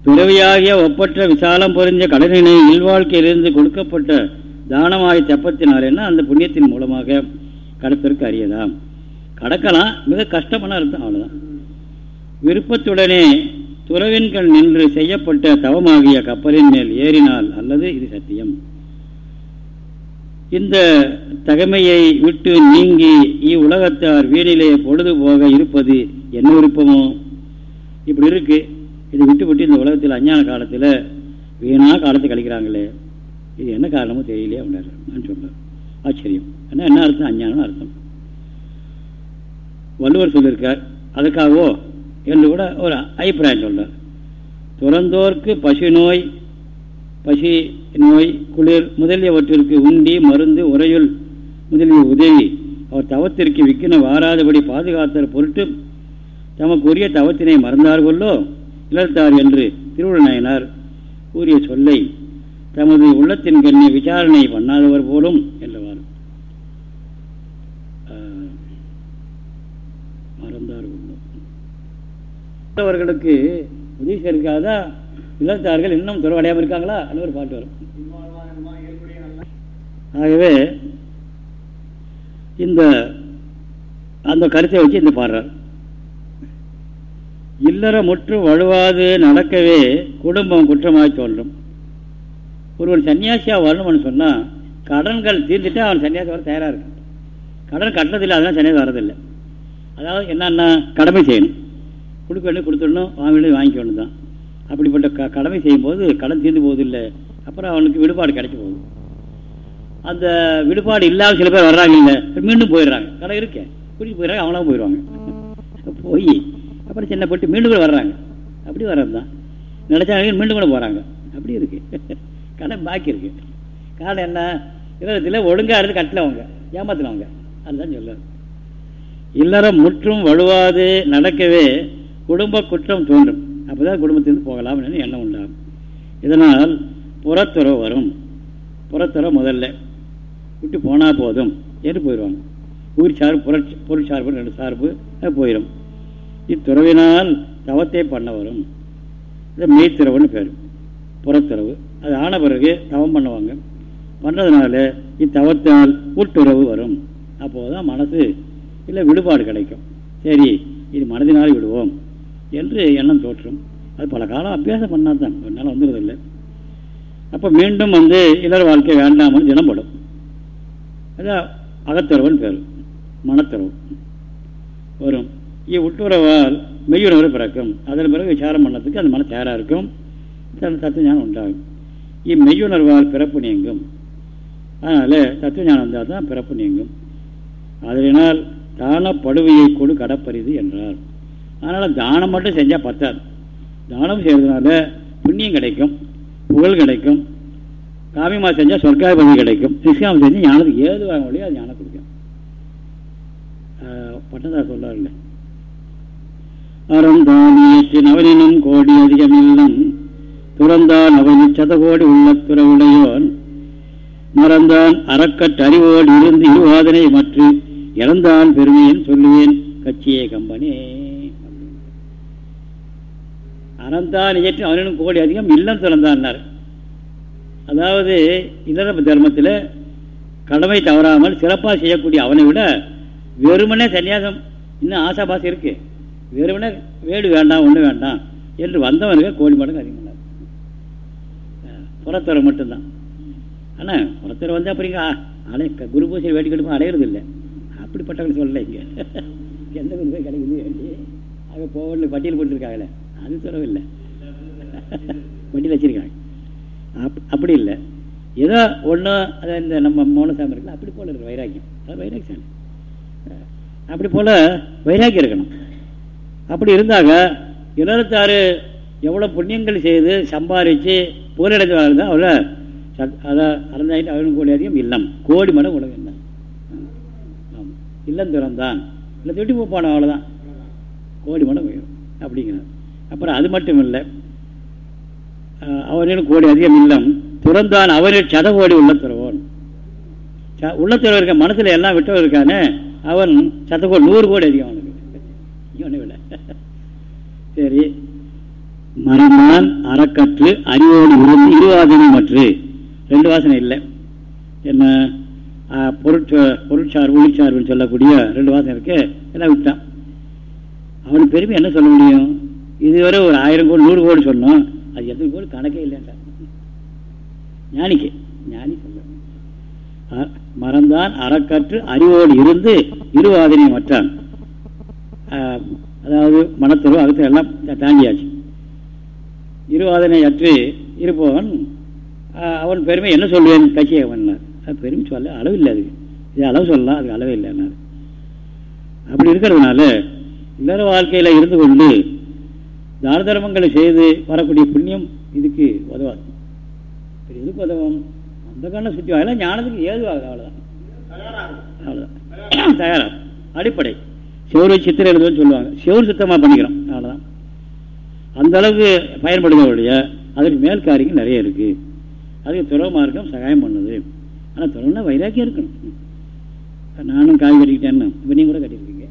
S1: பிறவியாகிய ஒப்பற்ற விசாலம் பொறிஞ்ச கடனினை இல்வாழ்க்கையிலிருந்து கொடுக்கப்பட்ட தானமாய் தெப்பத்தினாலேன்னா அந்த புண்ணியத்தின் மூலமாக கடப்பிற்கு அறியதாம் கடக்கலாம். மிக கஷ்டமான அர்த்தம் அவ்வளோதான் விருப்பத்துடனே துறவின்கள் நின்று செய்யப்பட்ட தவமாகிய கப்பலின் மேல் ஏறினால் அல்லது இது சத்தியம். இந்த தகமையை விட்டு நீங்கி இவ்வுலகத்தார் வீணிலே பொழுது போக இருப்பது என்ன விருப்பமோ? இப்படி இருக்கு. இதை விட்டு விட்டு இந்த உலகத்தில் அஞ்ஞான காலத்தில் வீணா காலத்தை கழிக்கிறாங்களே. இது என்ன காரணமோ தெரியலையே அப்படின்னு சொல்றார் ஆச்சரியம். என்ன என்ன அர்த்தம்? அஞ்ஞானம் அர்த்தம். வள்ளுவர் சொல்லியிருக்கார். அதுக்காகவோ? என்று கூட ஒரு அபிப்பிராயம் சொல்றார். துறந்தோர்க்கு பசு நோய் பசி நோய் குளிர் முதலியவற்றிற்கு உண்டி மருந்து உரையுள் முதலிய உதவி. அவர் தவத்திற்கு விக்கின வாராதபடி பாதுகாத்தல் பொருட்டு தமக்குரிய தவத்தினை மறந்தார்களோ இழந்தார் என்று திருவுள்ளநாயனார் கூறிய சொல்லை தமது உள்ளத்தின் கண்ணை விசாரணை பண்ணாதவர் போலும் என்றவார். மறந்தார் அவர்களுக்கு உதவி செய்யறதுக்காக இழந்தார்கள் இன்னும் துறவடையாமல் இருக்காங்களா? அல்ல ஒரு பாட்டு வரும். ஆகவே இந்த அந்த கருத்தை வச்சு இந்த பாடுறார். இல்லற முற்று வழுவாது நடக்கவே குடும்பம் குற்றமாக சொல்லும். ஒருவன் சன்னியாசியாக வரணும்னு சொன்னால் கடன்கள் தீர்ந்துட்டு அவன் சன்னியாசி வர தயாராக இருக்கு கடன் கட்டினதில்லை அதெல்லாம் சன்னியாசி வரதில்லை. அதாவது என்னென்னா கடமை செய்யணும். கொடுக்க வேண்டிய கொடுத்துடணும் வாங்க வேண்டியது வாங்கிக்கணும் தான் அப்படிப்பட்ட க கடமை செய்யும்போது கடன் தீர்ந்து போவதில்லை. அப்புறம் அவனுக்கு விடுபாடு கிடைக்க போகுது. அந்த விடுபாடு இல்லாத சில பேர் வர்றாங்க இல்லை மீண்டும் போயிடுறாங்க. கடை இருக்கேன் குடிச்சு போயிடுறாங்க அவங்களாம் போயிடுவாங்க. போய் அப்புறம் சின்ன போட்டு மீண்டும் கூட வர்றாங்க. அப்படி வர்றது தான் நினச்சாங்க மீண்டும் கூட போகிறாங்க அப்படி இருக்கு. கடன் பாக்கி இருக்கு. காரணம் என்ன? இல்லறத்தில் ஒழுங்காக இருந்து கட்டலவங்க ஏமாத்தினவங்க. அதுதான் சொல்லுவாங்க இல்லறம் முற்றும் வலுவாது நடக்கவே குடும்ப குற்றம் தோன்றும். அப்போதான் குடும்பத்திலிருந்து போகலாம்னு எண்ணம் உண்டாகும். இதனால் புறத்துறவு வரும். புறத்துறவு முதல்ல. விட்டு போனால் போதும். என்று போயிடுவாங்க. உயிர் சார்பு புரட்சி பொருள் சார்பு ரெண்டு சார்பு போயிடும் இத்துறவினால் தவத்தை பண்ண வரும் மெய்த்திறவுன்னு பேர். புறத்துறவு. அது ஆன பிறகு தவம் பண்ணுவாங்க. பண்ணுறதுனால இத்தவத்தால் உட்டுறவு வரும். அப்போதான் மனசு இல்லை விடுபாடு கிடைக்கும். சரி இது மனதினால் விடுவோம் என்று எண்ணம் தோற்றும். அது பல காலம் அபியாசம் பண்ணால் தான் ஒரு நாள் வந்துடுறதில்லை. அப்போ மீண்டும் வந்து இளர் வாழ்க்கை வேண்டாமல் தினப்படும் அதான் அகத்துறவுன்னு பேர். மனத்துறவு. வரும். உட்டுறவால் மெய்யுணர்வு பிறக்கும். அதன் பிறகு விசாரம் பண்ணதுக்கு அந்த மன தயாராக இருக்கும். தத்துவ ஞானம் உண்டாகும். இம்மெய்யுணர்வால் பிறப்பு நீங்கும். அதனால் தத்துவ ஞானம் வந்தால் தான் பிறப்பு நீங்கும். அதனால் தான படுவையை கொடு கடப்பரிது என்றார். அதனால் தானம் மட்டும் செஞ்சால் பத்தாது. தானம் செய்கிறதுனால புண்ணியம் கிடைக்கும். புகழ் கிடைக்கும். காமிமா செஞ்சால் சொர்க்காபதி கிடைக்கும். சிஸ்காமம் செஞ்சு ஞானத்துக்கு ஏது வாங்க முடியும் அது ஞானம் கொடுக்கும். பட்டதா இல்லை அறந்தானியற்றின் அவனினும் கோடி அதிகமில்லம். துறந்தான் அவனி சதகோடி உள்ள துறவுடையோன் மறந்தான் அறக்கட்டறிவோடு இருந்து இருவாதனை மற்றும் இறந்தான் பெருமையின் சொல்லுவேன் கட்சியே கம்பனே. அறந்தான் இயற்றி அவனினும் கோடி அதிகம் இல்லம் துறந்தான் அதாவது இல்லற தர்மத்தில் கடமை தவறாமல் சிறப்பாக செய்யக்கூடிய அவனை விட வெறுமனே சன்னியாசம் இன்னும் ஆசாபாசம் இருக்கு. வெறுமனே வேடு வேண்டாம் ஒன்று வேண்டாம் என்று வந்தவனுக்கு கோடி மடங்கு அதிகமாக புறத்துறை மட்டும்தான். ஆனால் புறத்துறை வந்து அப்படிங்க அலை குரு பூஜை வேடி கெடுக்கும் அடையிறது இல்லை. அப்படிப்பட்டவங்க சொல்லலை இங்கே. எந்த குரு போய் கிடைக்குது வேண்டி அங்கே போகணும் பட்டியல் போட்டுருக்காங்களே அது சொல்லவில்லை. வண்டியில் வச்சிருக்காங்க. அப் அப்படி இல்லை. ஏதோ ஒன்று அதை இந்த நம்ம மௌனசாமி இருக்குல்ல அப்படி போல் இருக்கு வைராக்கியம். அது வைராக்கியம். அப்படி போல் வைராக்கியம் இருக்கணும். அப்படி இருந்தாங்க. இருபத்தாறு எவ்வளோ புண்ணியங்கள் செய்து சம்பாதிச்சு போரிடத்து வாழ்ந்தால் அவ்வளோ அதான் அறந்தாயிட்டு அவனுக்கு கோடி அதிகம் இல்லம். கோடி மடம் உலகம் என்ன? ஆமாம் இல்லம் திறந்தான். இல்லை திட்டி போப்பான அவ்வளோதான் கோடி மடம் உயரும் அப்படிங்கிறார். அப்புறம் அது மட்டும் இல்லை அவனின் கோடி அதிகம் இல்லம். துறந்தான் அவனில் சத கோடி உள்ள துறவன். உள்ளத்தில் இருக்க மனசில் எல்லாம் விட்டவர் இருக்கானே அவன் சத்த கோடி நூறு கோடி அதிகம் அவனுக்கு சரி. மறந்தான் அறக்கற்று அறிவோடு இருந்து இருவாதனை மற்று. ரெண்டு வாசனை இல்லை. என்ன? பொருட்ச பொருட்சார்பு உயிர்ச்சார்புன்னு சொல்லக்கூடிய ரெண்டு வாசனை இருக்கு. எல்லாம் விட்டான். அவனுக்கு பெருமை என்ன சொல்ல முடியும்? இதுவரை ஒரு ஆயிரம் கோடி நூறு கோடி சொன்னோம். அது எத்தனை கோடி? கணக்கே இல்லைன்றான். ஞானிக்கு. ஞானி சொல்ல மறந்தான் அறக்கற்று அறிவோடு இருந்து இருவாதனை மற்றான். அதாவது மனத்துறவு அகத்தில் எல்லாம் தாண்டியாச்சு இருவாதனை அற்று இருப்பவன் அவன் பெருமை என்ன சொல்வேன்? கட்சியை அவன்னார் அது பெருமை சொல்ல அளவு இல்லை அதுக்கு. இது அளவு சொல்லலாம் அதுக்கு அளவே இல்லைன்னார் அப்படி இருக்கிறதுனால இல்லற வாழ்க்கையில் இருந்து கொண்டு தான தர்மங்களை செய்து வரக்கூடிய புண்ணியம் இதுக்கு உதவாது. எதுக்கு உதவும்? அந்த கண்ணை சுற்றி வாங்கலாம் ஞானத்துக்கு ஏதுவாக அவ்வளோதான் அவ்வளோதான் தயாராகும். அடிப்படை. சிவரு சித்திரை எழுதுன்னு சொல்லுவாங்க. சிவர் சுத்தமாக பண்ணிக்கிறோம். அவ்வளோதான் அந்த அளவுக்கு பயன்படுகிறவருடைய அதுக்கு மேல் காரியங்கள் நிறைய இருக்கு. அதுக்கு துறவு மார்க்கம் சகாயம் பண்ணுது. ஆனால் துறவுனா வைராக்கியம் இருக்கணும். நானும் காய் கட்டிக்கிட்டேன்னு இப்போ நீங்கள் கூட கட்டியிருக்கீங்க.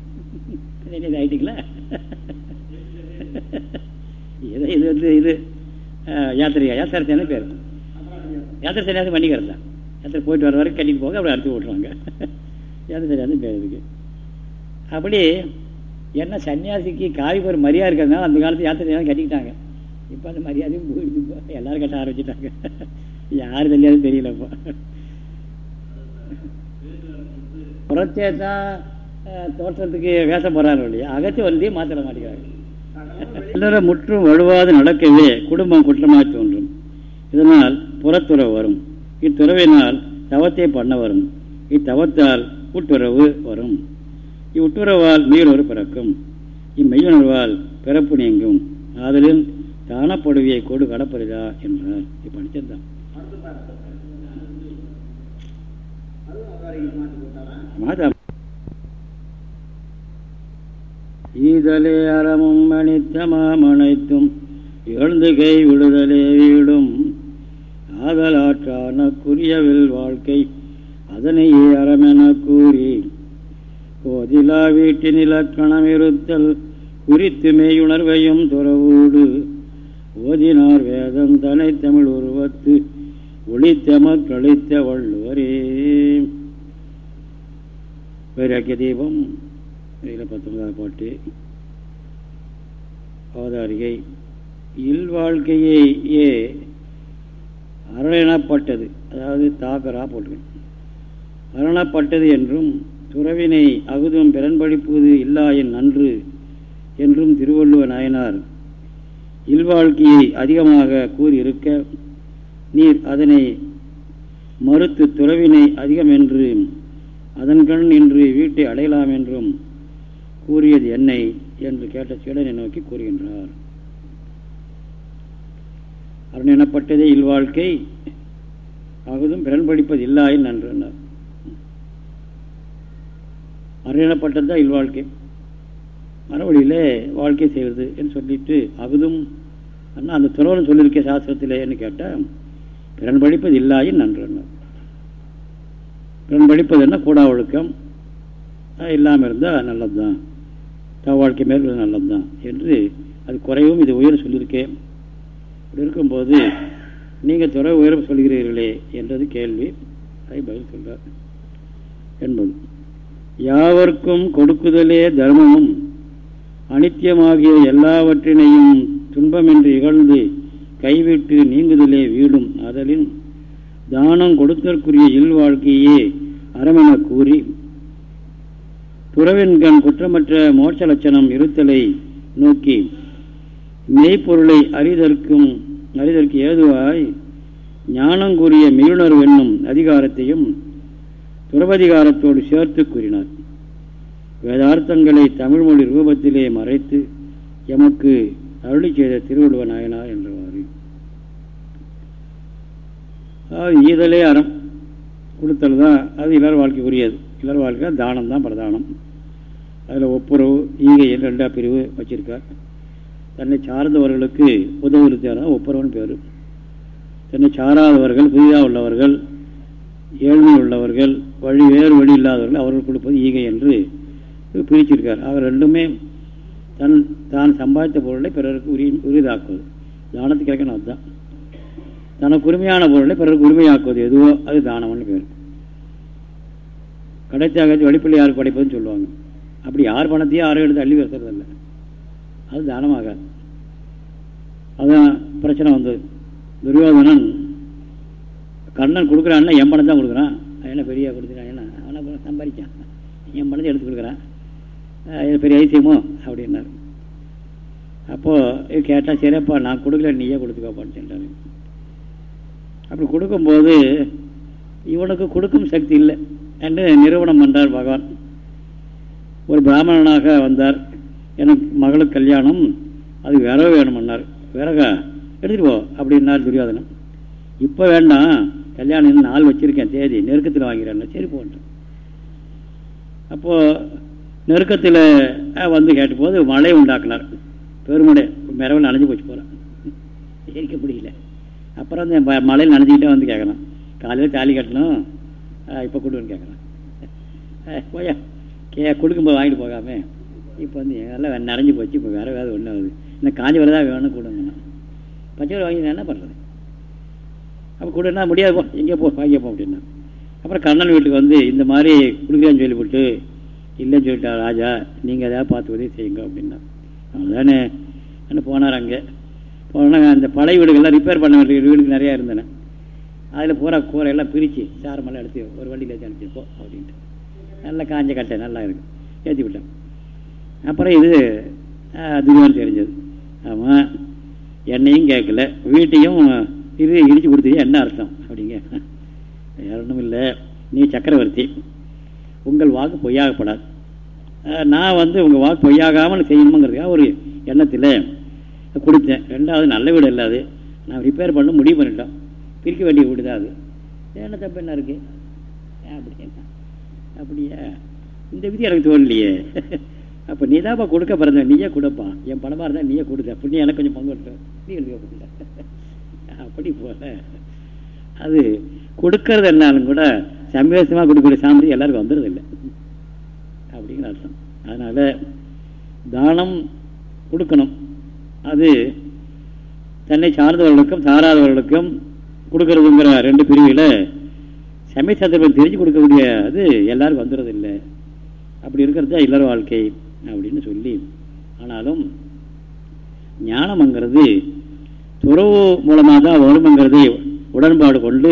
S1: இது ஆயிட்டீங்களா? இது இது வந்து இது யாத்திரையா யாத்திரை சேனை பேர். யாத்திரை சரியாக பண்ணிக்கிறது தான் யாத்திரை போயிட்டு வர வரைக்கும் கட்டிட்டு போக அப்படி அறுத்து விட்ருவாங்க யாத்திரை சரியாக பேர் இருக்குது அப்படி என்ன சன்னியாசிக்கு காவி ஒரு மரியாதை இருக்கிறதுனால அந்த காலத்து யாத்திரை கட்டிக்கிட்டாங்க. இப்போ அந்த மரியாதையும் போயிடுச்சு எல்லாரும் கட்ட ஆரம்பிச்சிட்டாங்க. யார் தெரியாது தெரியலப்பா புறத்தே தான் தோற்றத்துக்கு வேச போடுறாரு இல்லையா? அகத்தி வந்தே மாத்திர மாட்டேங்கிறாங்க எல்லாரும் முற்றும் வலுவாது நடக்கவே குடும்பம் குற்றமாக தோன்றும். இதனால் புறத்துறவு வரும். இத்துறவினால் தவத்தை பண்ண வரும். இத்தவத்தால் கூட்டுறவு வரும். இவ்வுட்டுறவால் மீறொரு பிறக்கும். இம்மெய்யுணர்வால் பிறப்பு நீங்கும். ஆதலில் தானப்படுவியை கொடு கடப்பரிதா என்றார். இப்போ படிச்சிருந்தான் ஈதலே அறமும் அனித்தமாமனைத்தும் எழுந்து கை விடுதலே வீடும். ஆதலாற்றான குறியவில் வாழ்க்கை அதனையே அறமென கூறி கோதிலா வீட்டின் இலக்கணம் இருத்தல் குறித்து மேயுணர்வையும் துறவோடு. ஓதினார் வேதம் தனை தமிழ் உருவத்து ஒளித்தம கழித்த வள்ளுவரே. வைராக்கிய தீபம் இதில் பத்தொன்பதாவது பாட்டு. அவதாரிகை இல்வாழ்க்கையே அரணப்பட்டது. அதாவது தாக்கரா போட்டுக்கணும். அரணப்பட்டது என்றும் துறவினை அகுதும் பிறன்படிப்பது இல்லாயின் நன்று என்றும் திருவள்ளுவ நாயனார் இல்வாழ்க்கையை அதிகமாக கூறியிருக்க நீர் அதனை மறுத்து துறவினை அதிகம் என்று அதன்கண் இன்று வீட்டை அடையலாம் என்றும் கூறியது என்னை? என்று கேட்ட சீடனை நோக்கி கூறுகின்றார். அருண் எனப்பட்டதே இல்வாழ்க்கை. அகுதும் பிறன்படிப்பது இல்லாயின் நன்றுனார் அருண் தான் இல்வாழ்க்கை மறுபடியில் வாழ்க்கை செய்கிறது என்று சொல்லிட்டு அகுதும். அண்ணா அந்த துறவன் சொல்லியிருக்க சாஸ்திரத்திலேன்னு கேட்டால் பிறன் படிப்பது இல்லாயின் நன்றுனார் பிறன் படிப்பது என்ன? கூடா ஒழுக்கம். இல்லாமல் இருந்தால் நல்லது தான் தவ வாழ்க்கை மேற்கொள்ள நல்லது தான் என்று அது குறைவும் இது உயர் சொல்லியிருக்கேன் இப்படி இருக்கும்போது நீங்கள் துறை உயரம் சொல்கிறீர்களே என்றது கேள்வி. அதை பதில் சொல்கிறார் என்பது. யாவர்க்கும் கொடுக்குதலே தர்மமும். அனித்தியமாகிய எல்லாவற்றினையும் துன்பமின்றி இகழ்ந்து கைவிட்டு நீங்குதலே வீடும் அதலின் தானம் கொடுத்தற்குரிய இல் வாழ்க்கையே அறமென கூறி. துறவின்கண் குற்றமற்ற மோட்ச லட்சணம் இருத்தலை நோக்கி மெய்ப்பொருளை அறிதற்கும் அறிதற்கு ஏதுவாய் ஞானங்கூறிய மெய்யுணர்வு என்னும் அதிகாரத்தையும் துறவதிகாரத்தோடு சேர்த்து கூறினார். வேதார்த்தங்களை தமிழ்மொழி ரூபத்திலே மறைத்து எமக்கு அருளி செய்த திருவள்ளுவ நாயனார் என்றவாறு. ஈதலே அறம். கொடுத்தல் தான் அது இளர் வாழ்க்கைக்குரியது. இளர் வாழ்க்கை தானம் தான் பிரதானம். அதில் ஒப்புரவு ஈகையில் ரெண்டா பிரிவு வச்சிருக்கார். தன்னை சார்ந்தவர்களுக்கு உதவுறுத்தார் ஒப்புரவன் பேர். தன்னை சாராதவர்கள் புதிதாக உள்ளவர்கள் ஏழ்மை உள்ளவர்கள் வழி வேறு வழி இல்லாதவர்கள் அவர்கள் கொடுப்பது ஈகை என்று பிரிச்சிருக்கார். அவர் ரெண்டுமே தன் தான் சம்பாதித்த பொருளை பிறருக்கு உரி உரிதாக்குவது. தானத்துக்கு கிடைக்கணும் அதுதான். தனக்கு உரிமையான பொருளை பிறருக்கு உரிமையாக்குவது எதுவோ அது தானம்னு பேர். கடைசியாக வழிப்பிள்ளை யாருக்கு படைப்பதுன்னு சொல்லுவாங்க. அப்படி யார் பணத்தையும் யாரும் எடுத்து அள்ளி வைக்கிறதில்ல அது தானமாகாது. அதுதான் பிரச்சனை வந்தது. துரியோதனன் கண்ணன் கொடுக்குறான்னா என் பணம் தான் கொடுக்குறான். என்ன பெரிய கொடுத்துருக்கான் என்ன? அவனை சம்பாதிச்சான். என் மனதை எடுத்து கொடுக்குறான். பெரிய ஐசியமோ? அப்படின்னார். அப்போது கேட்டால் சரிப்பா நான் கொடுக்கல நீயே கொடுத்துக்கோப்பான்னு சொல்கிறாரு அப்படி கொடுக்கும்போது இவனுக்கு கொடுக்கும் சக்தி இல்லை என்று நிறுவனம் பண்ணார் பகவான். ஒரு பிராமணனாக வந்தார். எனக்கு மகளுக்கு கல்யாணம். அது விறகு வேணும்னார். விறகா எடுத்துகிட்டு போ அப்படின்னார் துரியோதனன். இப்போ வேண்டாம். கல்யாணம் நாள் வச்சுருக்கேன் தேதி. நெருக்கத்தில் வாங்கிறேன் சரி போட்டேன் அப்போது நெருக்கத்தில் வந்து கேட்டபோது மழை உண்டாக்குனார். பெருமடை மிரவில் நனைஞ்சு போச்சு போகிறான் எரிக்க முடியல. அப்புறம் அந்த மழையில் நனைஞ்சிக்கிட்டே வந்து கேட்குறான் காலையில் தாலி கட்டணும். இப்போ கொடுன்னு கேட்குறான் போயா. கே கொடுக்கும்போது வாங்கிட்டு போகாமே. இப்போ வந்து எல்லாம் நனைஞ்சு போச்சு. இப்போ வேறு வேறு ஒன்றும் ஆகுது. இன்னும் காஞ்சி வரதான் வேணும் கொடுங்கண்ணா பச்சை வாங்கி என்ன பண்ணுறது அப்போ கொடுன்னா முடியாது போ எங்கே போ வாங்கிப்போ அப்படின்னா. அப்புறம் கண்ணன் வீட்டுக்கு வந்து இந்த மாதிரி கொடுக்குறேன்னு சொல்லிவிட்டு இல்லைன்னு சொல்லிட்டா ராஜா நீங்கள் எதாவது பார்த்து உதவி செய்யுங்க அப்படின்னா. அவ்வளோதானே என்ன போனார் அங்கே. போனால் அந்த பழைய வீடுகள்லாம் ரிப்பேர் பண்ண வேண்டிய வீடுகள் நிறையா இருந்தன. அதில் பூரா கூரையெல்லாம் பிரித்து சாரமெல்லாம் எடுத்து ஒரு வண்டியில் ஏற்றி அனுப்பிச்சிருப்போம் அப்படின்ட்டு. நல்லா காஞ்ச கட்டை நல்லா இருக்கும். ஏற்றி விட்டேன் அப்புறம் இது துரியோன்னு தெரிஞ்சது. ஆமாம் என்னையும் கேட்கல. வீட்டையும் இது இடிச்சு கொடுத்தீங்க என்ன அர்த்தம்? அப்படிங்க. ஒன்றும் இல்லை. நீ சக்கரவர்த்தி. உங்கள் வாக்கு பொய்யாகப்படாது. நான் வந்து உங்கள் வாக்கு பொய்யாகாமல் செய்யணுங்கிறதுக்காக ஒரு எண்ணத்தில் கொடுத்தேன். ரெண்டாவது நல்ல வீடு இல்லாது நான் ரிப்பேர் பண்ண முடிவு பண்ணிட்டோம். பிரிக்க வேண்டிய வீடு தான் அது. என்ன தப்பு என்ன இருக்குது அப்படி அப்படின்னா அப்படியா? இந்த விதி எனக்கு தோணலையே. அப்போ நீ தான்ப்பா கொடுக்க பிறந்த நீயே கொடுப்பான் என் பணமாக இருந்தால் நீயே கொடுத்த அப்படி எனக்கு கொஞ்சம் பங்கு நீ எடுக்க அப்படி போல. அது கொடுக்கறது என்னாலும் கூட சமயசமாக கொடுக்கக்கூடிய சாமி எல்லாருக்கும் வந்துடுறது இல்லை அப்படிங்கிற அர்த்தம். அதனால் தானம் கொடுக்கணும். அது தன்னை சார்ந்தவர்களுக்கும் சாராதவர்களுக்கும் கொடுக்கறதுங்கிற ரெண்டு பிரிவில் சமய சந்தர்ப்பம் தெரிஞ்சு கொடுக்கக்கூடிய அது எல்லாருக்கும் வந்துடுறது இல்லை அப்படி இருக்கிறது தான் இல்லற வாழ்க்கை அப்படின்னு சொல்லி. ஆனாலும் ஞானம்ங்கிறது துறவு மூலமாக தான் வருமங்கிறதை உடன்பாடு கொண்டு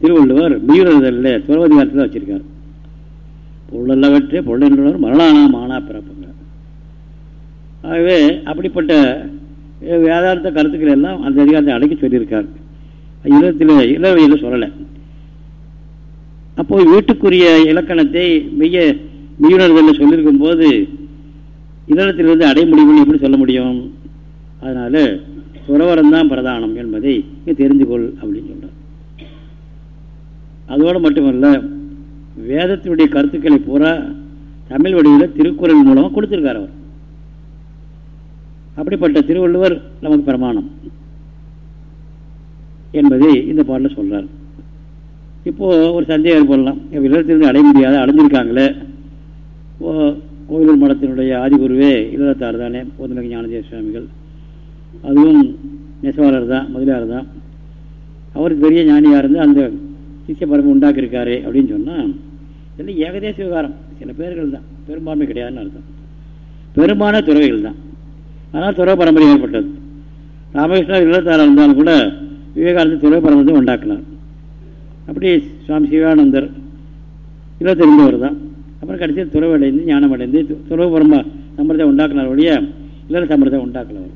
S1: திருவள்ளுவர் மீறுதல்ல துறவதிகாரத்தில் வச்சிருக்கார். பொருளல்லவற்றே பொருள் மரணானா மானா பிறப்புங்க ஆகவே அப்படிப்பட்ட வேதாந்த கருத்துக்கள் எல்லாம் அந்த அதிகாரத்தை அடக்கி சொல்லியிருக்கார். இல்லத்தில் இளவையில் சொல்லலை. அப்போது வீட்டுக்குரிய இலக்கணத்தை மெய்ய மெய்யுணர்தலில் சொல்லியிருக்கும் போது இல்லத்திலிருந்து அடைய முடியும்னு எப்படி சொல்ல முடியும்? அதனால் துறவரம் தான் பிரதானம் என்பதை தெரிந்து கொள் அப்படின்னு சொல்கிறார் அதோடு மட்டுமல்ல வேதத்தினுடைய கருத்துக்களை பூரா தமிழ் வடிவில் திருக்குறள் மூலமாக கொடுத்துருக்கார் அவர். அப்படிப்பட்ட திருவள்ளுவர் நமக்கு பிரமாணம் என்பதை இந்த பாடலில் சொல்கிறார் இப்போது ஒரு சந்தேகம் ஏற்படலாம் இல்லத்திலிருந்து அடைய முடியாத அடைஞ்சிருக்காங்களே. கோவிலூர் மடத்தினுடைய ஆதிகுருவே இல்லத்தார் தானே போதமிக ஞானதேவ சுவாமிகள். அதுவும் நெசவாளர் தான் முதலியார் தான். அவருக்கு பெரிய ஞானியாக இருந்து அந்த சிஷ்ய பரம்பு உண்டாக்கியிருக்காரு அப்படின்னு சொன்னால் இதெல்லாம் ஏகதேச விவகாரம். சில பேர்கள் தான். பெரும்பான்மை கிடையாதுன்னு அர்த்தம். பெரும்பான துறவைகள் தான். ஆனால் துறவ பரம்பரை ஏற்பட்டது. ராமகிருஷ்ணா இல்லத்தாராக இருந்தாலும் கூட விவேகானந்தர் துறவ பரம்பரை உண்டாக்கினார். அப்படி சுவாமி சிவானந்தர் இல்லை தான் அப்புறம் கடைசியில் துறவடைந்து ஞானம் அடைந்து துறவு பரம்ப சம்பிரதாயம் உண்டாக்கினார் ஒழிய இல்லற சம்பிரதாயம் உண்டாக்கினவர்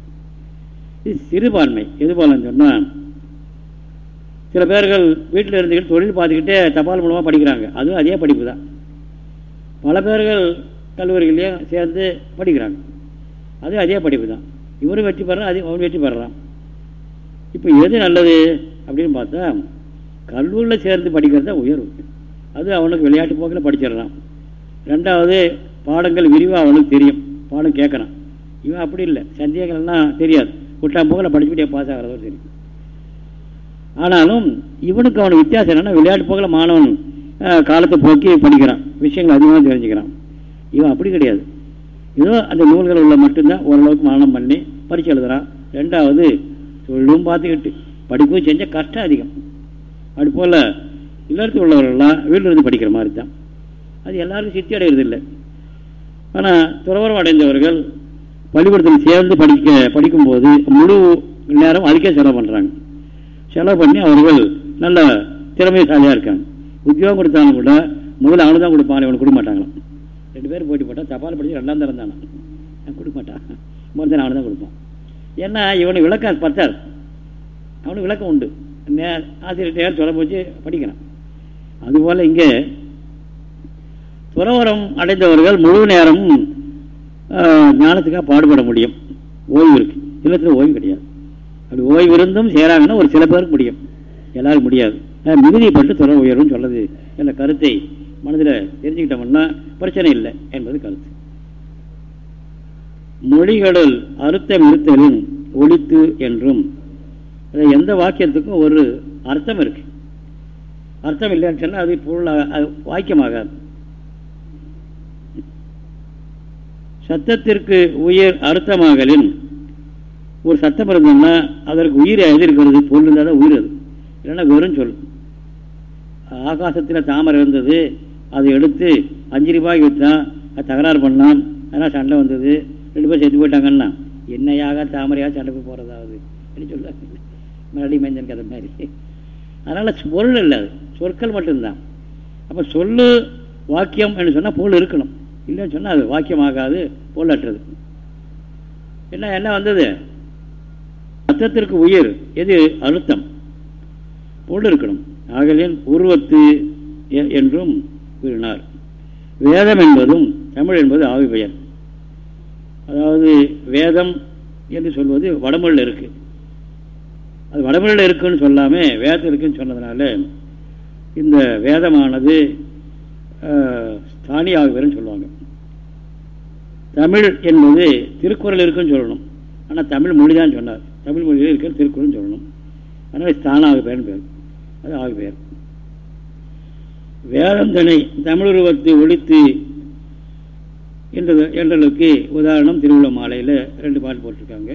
S1: சிறுபான்மை. எது போலன்னு சொன்னால் சில பேர்கள் வீட்டில் இருந்துக்கிட்டு தொழில் பார்த்துக்கிட்டே தபால் மூலமாக படிக்கிறாங்க. அதுவும் அதே படிப்பு தான் பல பேர்கள் கல்லூரிகளையும் சேர்ந்து படிக்கிறாங்க. அது அதே படிப்பு தான் இவரும் வெற்றி பெறான் அது அவன் வெற்றி பெறான் இப்போ எது நல்லது அப்படின்னு பார்த்தா கல்லூரியில் சேர்ந்து படிக்கிறது தான் உயர்வு. அது அவனுக்கு விளையாட்டு போக்கில் படிச்சிடறான் ரெண்டாவது பாடங்கள் விரிவாக அவனுக்கு தெரியும். பாடம் கேட்குறான். இவன் அப்படி இல்லை. சந்தேகங்கள்லாம் தெரியாது. விட்டாம் போக்கில் படிச்சுக்கிட்டே பாஸ் ஆகிறதோ சரி. ஆனாலும் இவனுக்கு அவனுக்கு வித்தியாசம் என்னென்னா விளையாட்டு போக்கில் மாணவன் காலத்தை போக்கி படிக்கிறான். விஷயங்கள் அதிகமாக தெரிஞ்சுக்கிறான். இவன் அப்படி கிடையாது. ஏதோ அந்த நூல்கள் உள்ள மட்டும்தான் ஓரளவுக்கு மரணம் பண்ணி பரிசு எழுதுறான். ரெண்டாவது தொழிலும் பார்த்துக்கிட்டு படிப்பும் செஞ்சால் கஷ்டம் அதிகம். அது போல் இல்லறத்தில் உள்ளவர்கள்லாம் வீட்டில் இருந்து படிக்கிற மாதிரி தான். அது எல்லாருக்கும் சித்தி அடைகிறது இல்லை ஆனால் துறவரம் அடைந்தவர்கள் பள்ளிக்கூடத்தில் சேர்ந்து படிக்க படிக்கும்போது முழு நேரம் அதுக்கே செலவு பண்ணுறாங்க செலவு பண்ணி அவர்கள் நல்ல திறமைசாலியாக இருக்காங்க. உத்தியோகம் கொடுத்தாலும் கூட முதல்ல அவனு தான் கொடுப்பான் இவனுக்கு கொடுக்க மாட்டாங்களாம். ரெண்டு பேரும் போட்டி போட்டால் தபால் படித்து ரெண்டாம் தரம் தானே? கொடுக்க மாட்டான் மொத்தம் அவனு தான் கொடுப்பான் ஏன்னா இவனுக்கு விளக்கம் பத்தார் அவனுக்கு விளக்கம் உண்டு. ஆசிரியர் சொல்ல போச்சு படிக்கிறான். அதுபோல் இங்கே துறவரம் அடைந்தவர்கள் முழு நேரம் ஞானத்துக்காக பாடுபட முடியும். ஓய்வு இருக்கு. இல்லத்தில் ஓய்வு கிடையாது. அப்படி ஓய்வு இருந்தும் சேராங்கன்னா ஒரு சில பேருக்கு முடியும். எல்லாரும் முடியாது. மிகுதிப்பட்டு தொடர் உயர்வுன்னு சொல்லுது என்ற கருத்தை மனதில் தெரிஞ்சுக்கிட்டோம்னா பிரச்சனை இல்லை என்பது கருத்து. மொழிகளில் அர்த்தம் இருத்தலும் ஒழித்து என்றும் எந்த வாக்கியத்துக்கும் ஒரு அர்த்தம் இருக்கு. அர்த்தம் இல்லைன்னு சொன்னால் அது பொருள் வாக்கியமாகாது. சத்தத்திற்கு உயிர் அர்த்தமாகலின். ஒரு சத்தம் இருந்ததுன்னா அதற்கு உயிர் எது இருக்கிறது பொருள் இருந்தால் தான் உயிர் அது. இல்லைன்னா வெறும் சொல். ஆகாசத்தில் தாமரை இருந்தது அதை எடுத்து அஞ்சு ரூபாய்க்கு விற்றான் அது தகராறு பண்ணலாம் அதனால் சண்டை வந்தது. ரெண்டு பேர் செத்து போயிட்டாங்கன்னா என்னையாக தாமரையாக சண்டை போய் போகிறதாவது அப்படின்னு சொல்லுவாங்க. மறுபடி மேஞ்சன் கதை மாதிரி. அதனால் பொருள் இல்லை அது. சொற்கள் மட்டும்தான். அப்போ சொல்லு வாக்கியம் என்று சொன்னால் பொருள் இருக்கணும். இல்லைன்னு சொன்னால் அது வாக்கியமாகாது பொருளற்றது. என்ன என்ன வந்தது? அர்த்தத்திற்கு உயிர் எது? அழுத்தம். பொருள் இருக்கணும். ஆகலின் உருவத்து என்றும் கூறினார். வேதம் என்பதும் தமிழ் என்பது ஆவி பெயர். அதாவது வேதம் என்று சொல்வது வடமொழியில் இருக்கு. அது வடமொழியில் இருக்குன்னு சொல்லாமல் வேதம் இருக்குன்னு சொன்னதுனால இந்த வேதமானது ஸ்தானியாகுவேன்னு சொல்லுவாங்க. தமிழ் என்பது திருக்குறள் இருக்குன்னு சொல்லணும். ஆனால் தமிழ் மொழி தான் சொன்னார். தமிழ் மொழியில் இருக்கிற திருக்குறள்னு சொல்லணும். அதனால் ஸ்தானாக பேர்னு பேர். அது ஆகு பேர். வேதந்தனை தமிழுருவத்தை ஒழித்து என்றது என்றளுக்கு உதாரணம் திருவிழா மாலையில் ரெண்டு பாட்டு போட்டிருக்காங்க.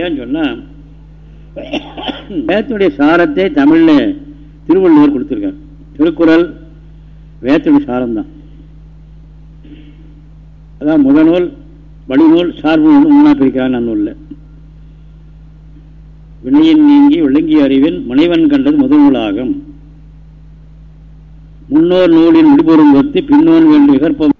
S1: ஏன்னு சொன்னால் வேதத்துடைய சாரத்தை தமிழில் திருவள்ளுவர் கொடுத்துருக்கார். திருக்குறள் வேதத்துடைய சாரம்தான். அதான் முதநூல் வடிநூல் சார்பு நூல் மூணா பிரிக்கிறான் நன்னூலில் வினையின் நீங்கி விளங்கிய அறிவின் முனைவன் கண்டது முதல் நூலாகும். முன்னோர் நூலின் விடுபொருள் ஒத்து பின்னோன் வேண்டிய கற்பம்